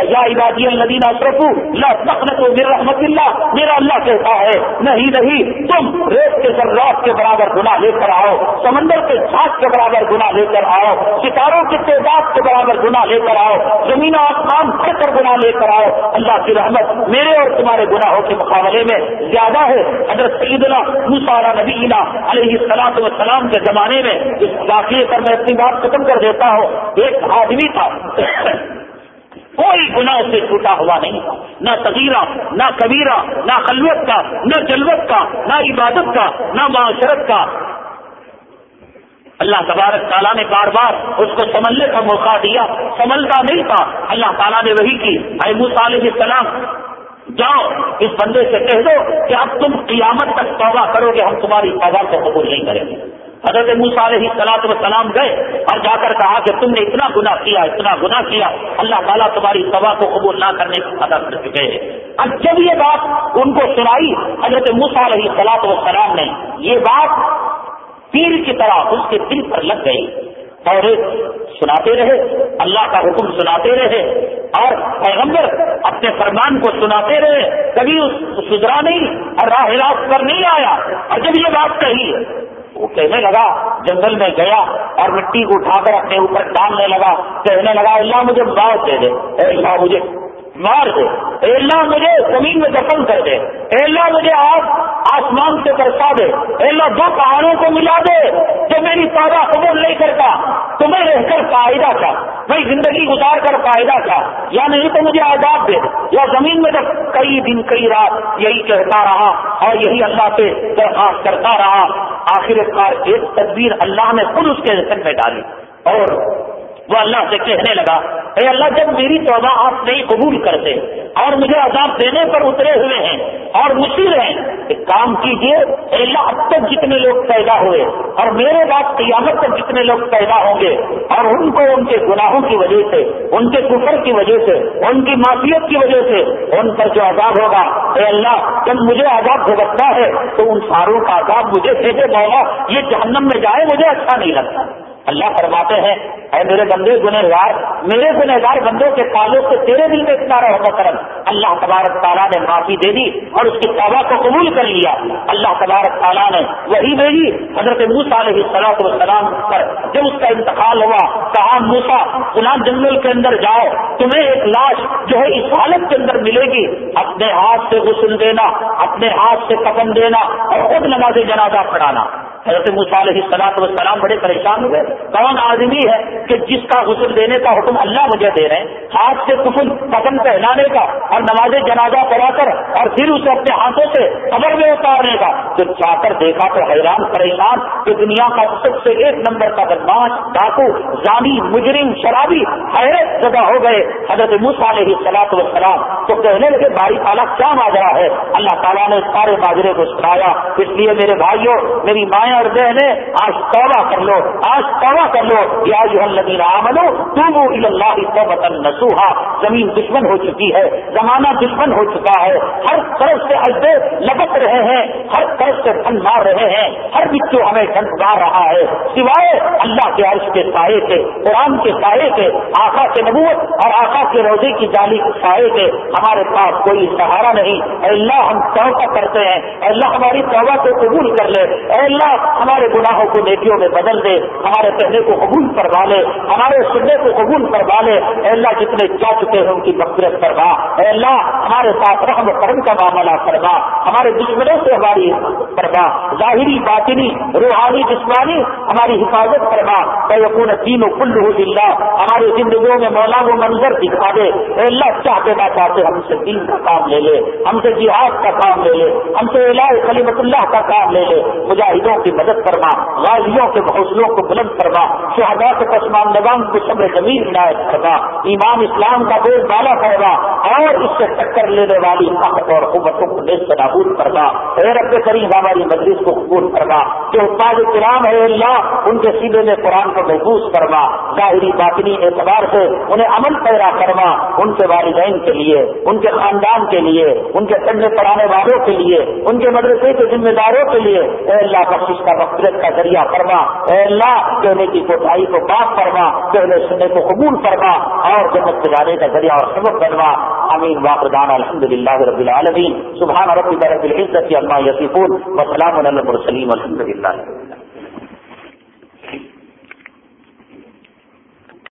یا عبادی الدین اشرف اللہ تخنت رحمت اللہ، میرا اللہ کہتا ہے، نہیں نہیں، تم ریت کے ذرات کے برابر گنا لے کر آؤ، سمندر کے چھاٹ کے برابر گنا لے کر آؤ، ستاروں کی تعداد کے برابر گنا لے کر آؤ، زمین آسمان بھر کر گنا لے کر آؤ۔ اللہ کی رحمت میرے اور تمہارے گناہوں کے مقابلے میں زیادہ ہے۔ اگر سیدنا مسارا نبینا علیہ السلام وسلام کے زمانے میں اس واقعے پر میں اپنی بات ختم کر دیتا ہوں، ایک آدمی تھا۔ کوئی گنا سے چھوٹا ہوا نہیں تھا۔ نہ تغیرہ نہ کبیرہ، نہ خلوت کا، نہ جلوت کا، نہ عبادت کا، نہ معاشرت کا۔ اللہ تبارک تعالیٰ نے بار بار اس کو سمجھنے کا موقع دیا۔ سمجھتا نہیں تھا۔ اللہ تعالیٰ نے وہی کی۔ علیہ السلام جاؤ، اس بندے سے کہہ دو کہ اب تم قیامت تک توبہ کرو گے، ہم تمہاری توبہ کو قبول نہیں کریں گے۔ حضرت موسا علیہ سلاط و سلام گئے اور جا کر کہا کہ تم نے اتنا گنا کیا، اتنا گنا کیا، اللہ تعالیٰ تمہاری سبا کو قبول نہ کرنے کی ادا کر چکے ہیں۔ اب جب یہ بات ان کو سنائی، حضرت موسا علیہ سلاط و سلام نے یہ بات پیر کی طرح اس کے دل پر لگ گئی۔ پڑھے سناتے رہے، اللہ کا حکم سناتے رہے، اور پیغمبر اپنے فرمان کو سناتے رہے، کبھی سدھرا نہیں اور راہ راست پر نہیں آیا۔ اور جب یہ بات کہی۔ وہ کہنے لگا، جنگل میں گیا اور مٹی کو اٹھا کر اپنے اوپر ڈالنے لگا، کہنے لگا، اللہ مجھے موت دے دے۔ اللہ، مجھے مار دے۔ اے اللہ مجھے زمین میں دفن کر دے۔ اے اللہ مجھے آپ آسمان سے برسا دے۔ اے اللہ دو پہاڑوں کو ملا دے جو میری تازہ قبول نہیں کرتا۔ تمہیں رہ کر فائدہ تھا۔ میں زندگی گزار کر فائدہ تھا۔ یا نہیں تو مجھے آزاد دے۔ یا زمین میں جب کئی دن، کئی رات یہی کہتا رہا اور یہی اللہ سے درخواست کرتا رہا آخر کار ایک تدبیر اللہ نے خود اس کے ذہن میں ڈالی اور وہ اللہ سے کہنے لگا، اے اللہ، جب میری توبہ آپ نہیں قبول کرتے اور مجھے عذاب دینے پر اترے ہوئے ہیں اور مشیر ہیں، ایک کام کیجیے اے اللہ، اب تک جتنے لوگ پیدا ہوئے اور میرے بعد قیامت تک جتنے لوگ پیدا ہوں گے اور ان کو ان کے گناہوں کی وجہ سے، ان کے کفر کی وجہ سے، ان کی معافیت کی وجہ سے ان پر جو عذاب ہوگا، اے اللہ، جب مجھے عذاب بھگتنا ہے تو ان ساروں کا عذاب مجھے بھیجے مولا یہ جہنم میں جائے مجھے اچھا نہیں لگتا. اللہ فرماتے ہیں، اے میرے بندے گنہگار، میرے گنہگار بندوں کے تعلق سے تیرے دل میں اتنا رہو کرم۔ اللہ تبارک تعالیٰ نے معافی دے دی اور اس کی توبہ کو قبول کر لیا۔ اللہ تبارک تعالیٰ نے وہی بھیجی حضرت موسا علیہ صلاح السلام پر۔ جب اس کا انتقال ہوا، کہا موسا فلان جنگل کے اندر جاؤ، تمہیں ایک لاش جو ہے اس حالت کے اندر ملے گی، اپنے ہاتھ سے غسل دینا، اپنے ہاتھ سے کپن دینا اور خود نماز جنازہ پڑھانا۔ حضرت علیہ صلاح والسلام بڑے پریشان ہوئے۔ کون آدمی ہے کہ جس کا غسل دینے کا حکم اللہ مجھے دے رہے ہیں؟ ہاتھ سے کفل پسند پہنانے کا اور نماز جنازہ پڑھا کر اور پھر اسے اپنے ہاتھوں سے قبر میں اتارنے کا۔ جو جا کر دیکھا تو حیران پریشان کہ دنیا کا سب سے ایک نمبر کا بدماش، ڈاکو، زانی، مجرم، شرابی حیرت زدہ ہو گئے۔ حضرت علیہ صلاح والسلام تو کہنے لگے باری تعالیٰ کیا ماجرا ہے؟ اللہ تعالیٰ نے سارے ماجرے کو سنایا۔ اس لیے میرے بھائیوں، میری مائیں اور بہنیں، آج توبہ کر لو، آج توبہ کر لو۔ یا جو تم اللہ توبتن نسوہا زمین دشمن ہو چکی ہے، زمانہ دشمن ہو چکا ہے۔ ہر طرف سے اجدے لپٹ رہے ہیں، ہر طرف سے ٹھنڈ مار رہے ہیں۔ ہر بچوں ہمیں ٹھنڈ رہا ہے۔ سوائے اللہ کے عرش کے سائے کے، قرآن کے سائے کے، آقا کے نبوت اور آقا کے روزے کی جالی کے سائے کے۔ ہمارے پاس کوئی سہارا نہیں۔ اے اللہ، ہم توبہ کرتے ہیں۔ اے اللہ، ہماری توبہ کو قبول کر لے۔ اے اللہ ہمارے گناہوں کو نیکیوں میں بدل دے، ہمارے پہلے کو قبول کروا لے، ہمارے سننے کو قبول کروا لے۔ اے اللہ، جتنے جا چکے ہیں ان کی مغفرت کروا اے اللہ، ہمارے ساتھ رحم کرم کا معاملہ کروا ہمارے دشمنوں سے ہماری کروا ظاہری، باطنی، روحانی، جسمانی ہماری حفاظت کروا یقون تین و کل اللہ۔ ہماری زندگیوں میں مولا وہ منظر دکھا دے۔ اے اللہ، چاہتے نہ چاہتے ہم سے دین کا کام لے لے، ہم سے جہاد کا کام لے لے، ہم سے الہ خلیمت اللہ کا کام لے لے۔ مجاہدوں کی مدد فرما، غازیوں کے حوصلوں کو بلند فرما شہدا کے پسمان نظام کو صبر زمین عنایت کروا ایمان اسلام کا بوجھ بالا کروا اور اس سے ٹکر لینے والی طاقت اور قوتوں کو نیست نابود کرنا اے رب کریم، ہماری مجلس کو قبول کرنا جو استاد کرام ہے اللہ، ان کے سیدھے میں قرآن کو محفوظ کرنا ظاہری باطنی اعتبار سے انہیں عمل پیدا کرنا ان کے والدین کے لیے، ان کے خاندان کے لیے، ان کے پڑھنے پڑھانے والوں کے لیے، ان کے مدرسے کے ذمہ داروں کے لیے۔ اے اللہ بخش کا مقصد کا ذریعہ فرما، اے اللہ، کہنے کی کوٹائی کو بات فرما، کہنے سننے کو قبول فرما اور جنت سے جانے کا ذریعہ اور سبق بنوا امین واقدان الحمد للہ رب العالمین۔ سبحان رب رب العزت عما یسیفون وسلام علی الحمد للہ